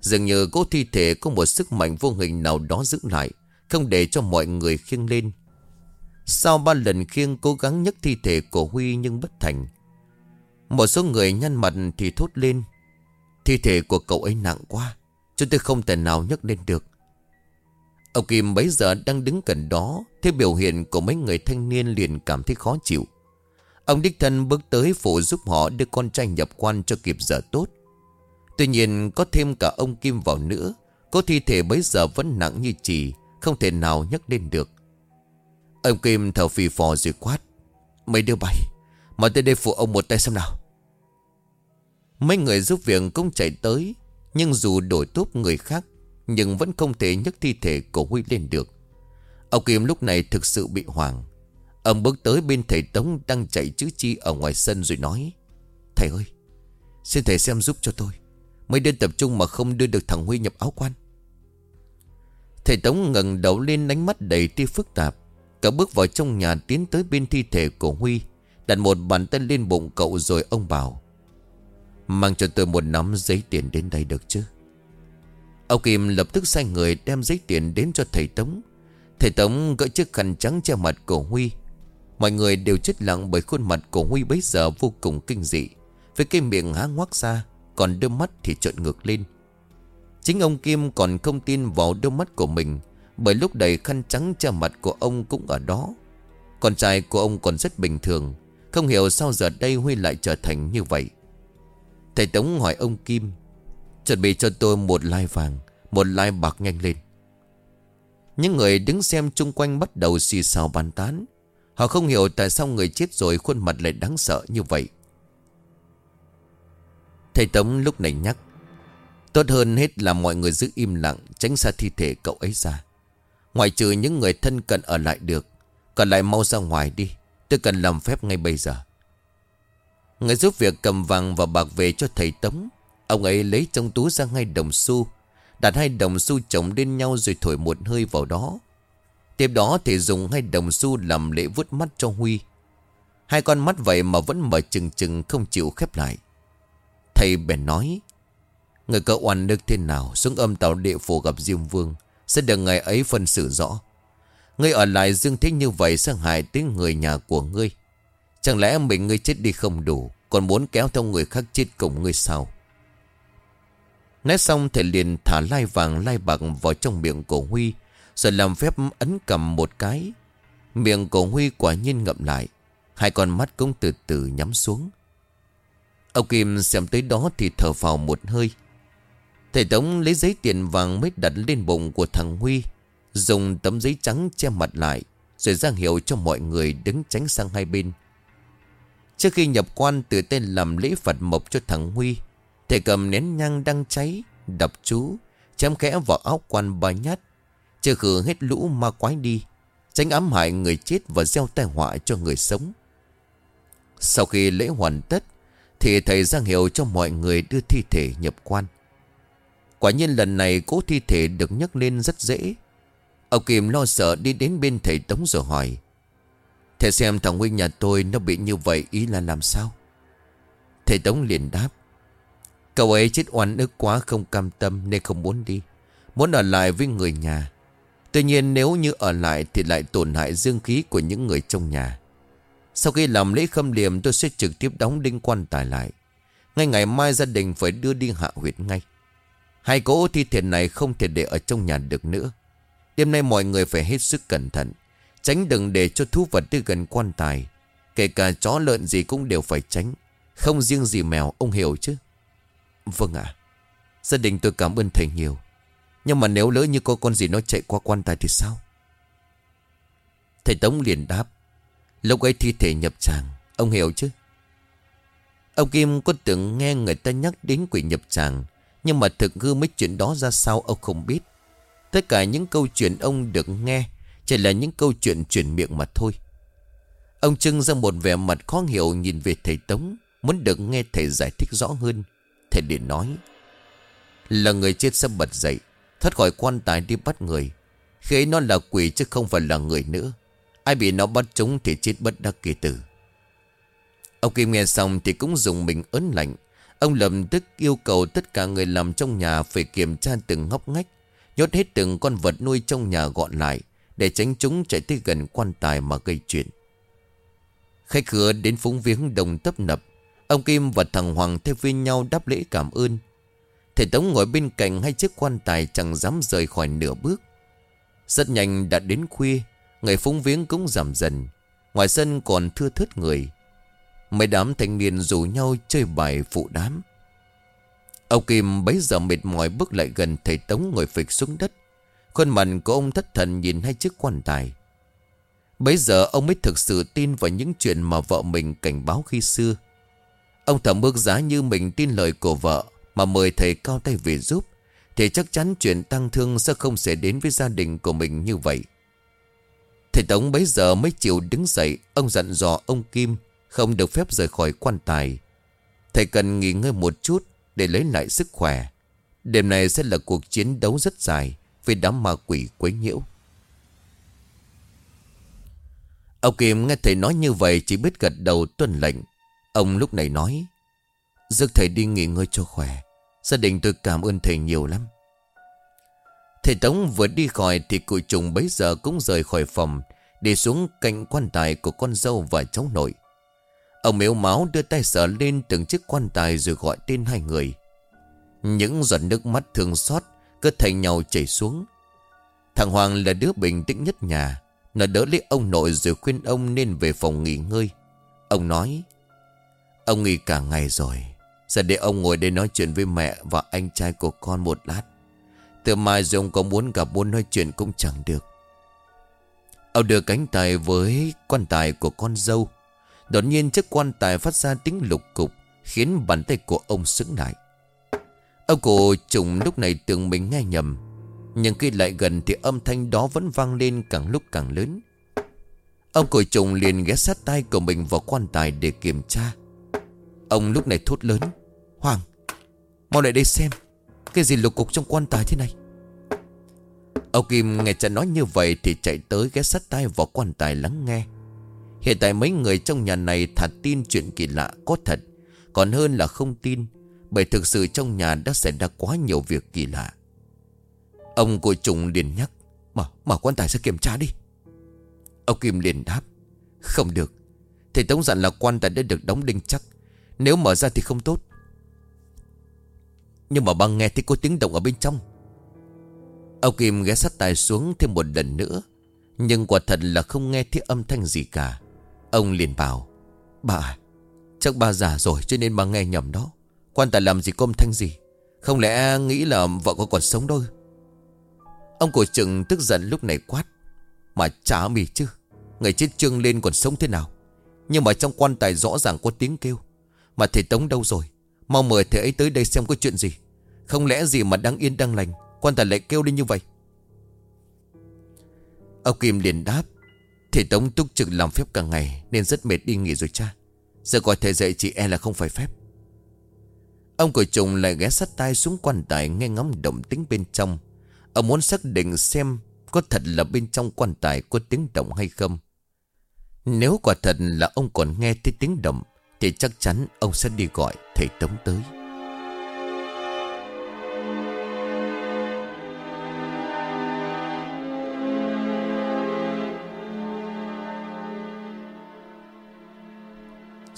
Dường như cố thi thể có một sức mạnh vô hình nào đó giữ lại, không để cho mọi người khiêng lên. Sau ba lần khiêng cố gắng nhấc thi thể của Huy nhưng bất thành. Một số người nhăn mặt thì thốt lên. Thi thể của cậu ấy nặng quá, chúng tôi không thể nào nhấc lên được. Ông Kim bấy giờ đang đứng gần đó Thế biểu hiện của mấy người thanh niên liền cảm thấy khó chịu Ông Đích Thân bước tới phụ giúp họ đưa con trai nhập quan cho kịp giờ tốt Tuy nhiên có thêm cả ông Kim vào nữa Có thi thể bấy giờ vẫn nặng như chỉ Không thể nào nhấc lên được Ông Kim thở phì phò rồi quát. Mấy đứa bay Mà tới đây phụ ông một tay xem nào. Mấy người giúp việc cũng chạy tới, Nhưng dù đổi túp người khác, nhưng vẫn không thể nhấc thi thể của Huy lên được. Ông Kim lúc này thực sự bị hoảng. Ông bước tới bên thầy Tống đang chạy chữ chi ở ngoài sân rồi nói, Thầy ơi, Xin thầy xem giúp cho tôi. Mấy đứa tập trung mà không đưa được thằng Huy nhập áo quan. Thầy Tống ngẩng đầu lên đánh mắt đầy tia phức tạp. Cả bước vào trong nhà tiến tới bên thi thể của Huy, Đặt một bàn tay lên bụng cậu rồi ông bảo, Mang cho tôi một nắm giấy tiền đến đây được chứ? Ông Kim lập tức sai người đem giấy tiền đến cho thầy Tống. Thầy Tống gỡ chiếc khăn trắng che mặt của Huy. Mọi người đều chết lặng bởi khuôn mặt của Huy bấy giờ vô cùng kinh dị. Với cái miệng há ngoác ra, Còn đôi mắt thì trợn ngược lên. Chính ông Kim còn không tin vào đôi mắt của mình. Bởi lúc đầy khăn trắng che mặt của ông cũng ở đó. Con trai của ông còn rất bình thường, Không hiểu sao giờ đây Huy lại trở thành như vậy. Thầy Tống hỏi ông Kim, Chuẩn bị cho tôi một lai vàng, Một lai bạc nhanh lên. Những người đứng xem chung quanh bắt đầu xì xào bàn tán. Họ không hiểu tại sao người chết rồi khuôn mặt lại đáng sợ như vậy. Thầy Tống lúc này nhắc, Tốt hơn hết là mọi người giữ im lặng, Tránh xa thi thể cậu ấy ra. Ngoài trừ những người thân cận ở lại được, Còn lại mau ra ngoài đi. Tôi cần làm phép ngay bây giờ. Người giúp việc cầm vàng và bạc về cho thầy Tống. Ông ấy lấy trong túi ra hai đồng xu, Đặt hai đồng xu chồng lên nhau rồi thổi một hơi vào đó. Tiếp đó thì dùng hai đồng xu làm lễ vuốt mắt cho Huy. Hai con mắt vậy mà vẫn mở chừng chừng không chịu khép lại. Thầy bèn nói, Người cậu oan nước thế nào, xuống âm tàu địa phủ gặp Diêm Vương sẽ được ngày ấy phân xử rõ. Ngươi ở lại dương thế như vậy sẽ hại tới người nhà của ngươi. Chẳng lẽ mình ngươi chết đi không đủ, Còn muốn kéo theo người khác chết cùng ngươi sao? Nói xong, thầy liền thả lai vàng lai bạc vào trong miệng cổ Huy, Rồi làm phép ấn cầm một cái. Miệng cổ Huy quả nhiên ngậm lại, Hai con mắt cũng từ từ nhắm xuống. Ông Kim xem tới đó thì thở vào một hơi. Thầy Tống lấy giấy tiền vàng mới đặt lên bụng của thằng Huy, Dùng tấm giấy trắng che mặt lại, Rồi ra hiệu cho mọi người đứng tránh sang hai bên. Trước khi nhập quan từ tên làm lễ Phật mộc cho thằng Huy, Thầy cầm nén nhang đang cháy, Đập chú, Chém khẽ vào áo quan ba nhát, Chưa khử hết lũ ma quái đi, Tránh ám hại người chết và gieo tai họa cho người sống. Sau khi lễ hoàn tất, Thì thầy giang hiệu cho mọi người đưa thi thể nhập quan. Quả nhiên lần này cố thi thể được nhắc lên rất dễ. Ông Kim lo sợ đi đến bên thầy Tống rồi hỏi, Thầy xem thằng Huynh nhà tôi nó bị như vậy ý là làm sao? Thầy Tống liền đáp, Cậu ấy chết oan ức quá không cam tâm nên không muốn đi, Muốn ở lại với người nhà. Tuy nhiên nếu như ở lại thì lại tổn hại dương khí của những người trong nhà. Sau khi làm lễ khâm liệm tôi sẽ trực tiếp đóng đinh quan tài lại. Ngay ngày mai gia đình phải đưa đi hạ huyệt ngay. Hai cỗ thi thể này không thể để ở trong nhà được nữa. Đêm nay mọi người phải hết sức cẩn thận, Tránh đừng để cho thú vật tới gần quan tài. Kể cả chó lợn gì cũng đều phải tránh, Không riêng gì mèo, ông hiểu chứ? Vâng ạ. Gia đình tôi cảm ơn thầy nhiều. Nhưng mà nếu lỡ như có con gì nó chạy qua quan tài thì sao? Thầy Tống liền đáp. Lúc ấy thi thể nhập tràng, Ông hiểu chứ? Ông Kim có tưởng nghe người ta nhắc đến quỷ nhập tràng nhưng mà thực hư mấy chuyện đó ra sao ông không biết. Tất cả những câu chuyện ông được nghe Chỉ là những câu chuyện chuyển miệng mà thôi. Ông trưng ra một vẻ mặt khó hiểu nhìn về thầy Tống, Muốn được nghe thầy giải thích rõ hơn. Thầy liền nói, Là người chết sẽ bật dậy, Thoát khỏi quan tài đi bắt người. Khi ấy nó là quỷ chứ không phải là người nữa. Ai bị nó bắt chúng thì chết bất đắc kỳ tử. Ông Kim nghe xong thì cũng dùng mình ớn lạnh Ông lập tức yêu cầu tất cả người làm trong nhà Phải kiểm tra từng ngóc ngách, Nhốt hết từng con vật nuôi trong nhà gọn lại Để tránh chúng chạy tới gần quan tài mà gây chuyện. Khách khứa đến phúng viếng đồng tấp nập, Ông Kim và thằng Hoàng theo viên nhau đáp lễ cảm ơn. Thầy Tống ngồi bên cạnh hai chiếc quan tài chẳng dám rời khỏi nửa bước. Rất nhanh đã đến khuya, Ngày phúng viếng cũng giảm dần, Ngoài sân còn thưa thớt người. Mấy đám thanh niên rủ nhau chơi bài phụ đám. Ông Kim bấy giờ mệt mỏi bước lại gần thầy Tống ngồi phịch xuống đất. Khuôn mặt của ông thất thần nhìn hai chiếc quan tài. Bấy giờ ông mới thực sự tin vào những chuyện mà vợ mình cảnh báo khi xưa. Ông thầm bước giá như mình tin lời của vợ, Mà mời thầy cao tay về giúp, Thì chắc chắn chuyện tăng thương sẽ không xảy đến với gia đình của mình như vậy. Thầy Tống bấy giờ mới chịu đứng dậy, Ông dặn dò ông Kim. Không được phép rời khỏi quan tài. Thầy cần nghỉ ngơi một chút Để lấy lại sức khỏe. Đêm này sẽ là cuộc chiến đấu rất dài Vì đám ma quỷ quấy nhiễu. Ông Kim nghe thầy nói như vậy Chỉ biết gật đầu tuân lệnh. Ông lúc này nói Giấc thầy đi nghỉ ngơi cho khỏe. Gia đình tôi cảm ơn thầy nhiều lắm. Thầy Tống vừa đi khỏi Thì cụ trùng bấy giờ cũng rời khỏi phòng, Đi xuống cạnh quan tài của con dâu và cháu nội. Ông mếu máu đưa tay sờ lên từng chiếc quan tài rồi gọi tên hai người. Những giọt nước mắt thương xót Cứ thành nhau chảy xuống. Thằng Hoàng là đứa bình tĩnh nhất nhà. Nó đỡ lấy ông nội rồi khuyên ông nên về phòng nghỉ ngơi. Ông nói, Ông nghỉ cả ngày rồi. Giờ để ông ngồi đây nói chuyện với mẹ và anh trai của con một lát. Từ mai rồi ông có muốn gặp muốn nói chuyện cũng chẳng được. Ông đưa cánh tay với quan tài của con dâu. Đột nhiên chiếc quan tài phát ra tiếng lục cục, Khiến bàn tay của ông sững lại. Ông cổ trùng lúc này tưởng mình nghe nhầm, Nhưng khi lại gần thì âm thanh đó vẫn vang lên càng lúc càng lớn. Ông cổ trùng liền ghé sát tay của mình vào quan tài để kiểm tra. Ông lúc này thốt lớn, Hoàng, Mau lại đây xem, Cái gì lục cục trong quan tài thế này? Ông Kim nghe cha nói như vậy Thì chạy tới ghé sát tay vào quan tài lắng nghe. Hiện tại mấy người trong nhà này thật tin chuyện kỳ lạ có thật. Còn hơn là không tin Bởi thực sự trong nhà đã xảy ra quá nhiều việc kỳ lạ. Ông của trùng liền nhắc Mở, mở quan tài ra kiểm tra đi. Ông Kim liền đáp Không được. Thầy Tống dặn là quan tài đã được đóng đinh chắc. Nếu mở ra thì không tốt. Nhưng mà băng nghe thấy có tiếng động ở bên trong. Ông Kim ghé sát tài xuống thêm một lần nữa Nhưng quả thật là không nghe thấy âm thanh gì cả. Ông liền bảo, Bà à, Chắc bà già rồi cho nên bà nghe nhầm đó. Quan tài làm gì công thanh gì? Không lẽ nghĩ là vợ có còn sống đâu? Ông cổ trừng tức giận lúc này quát, Mà chả mì chứ Người chết trương lên còn sống thế nào? Nhưng mà trong quan tài rõ ràng có tiếng kêu, mà thầy Tống đâu rồi? Mau mời thầy ấy tới đây xem có chuyện gì. Không lẽ gì mà đang yên đang lành, Quan tài lại kêu lên như vậy? Ông Kim liền đáp Thầy Tống túc trực làm phép cả ngày Nên rất mệt đi nghỉ rồi cha. Giờ gọi thầy dậy chị e là không phải phép. Ông của trùng lại ghé sát tay xuống quan tài Nghe ngóng động tính bên trong. Ông muốn xác định xem Có thật là bên trong quan tài có tiếng động hay không. Nếu quả thật là ông còn nghe thấy tiếng động, Thì chắc chắn ông sẽ đi gọi thầy Tống tới.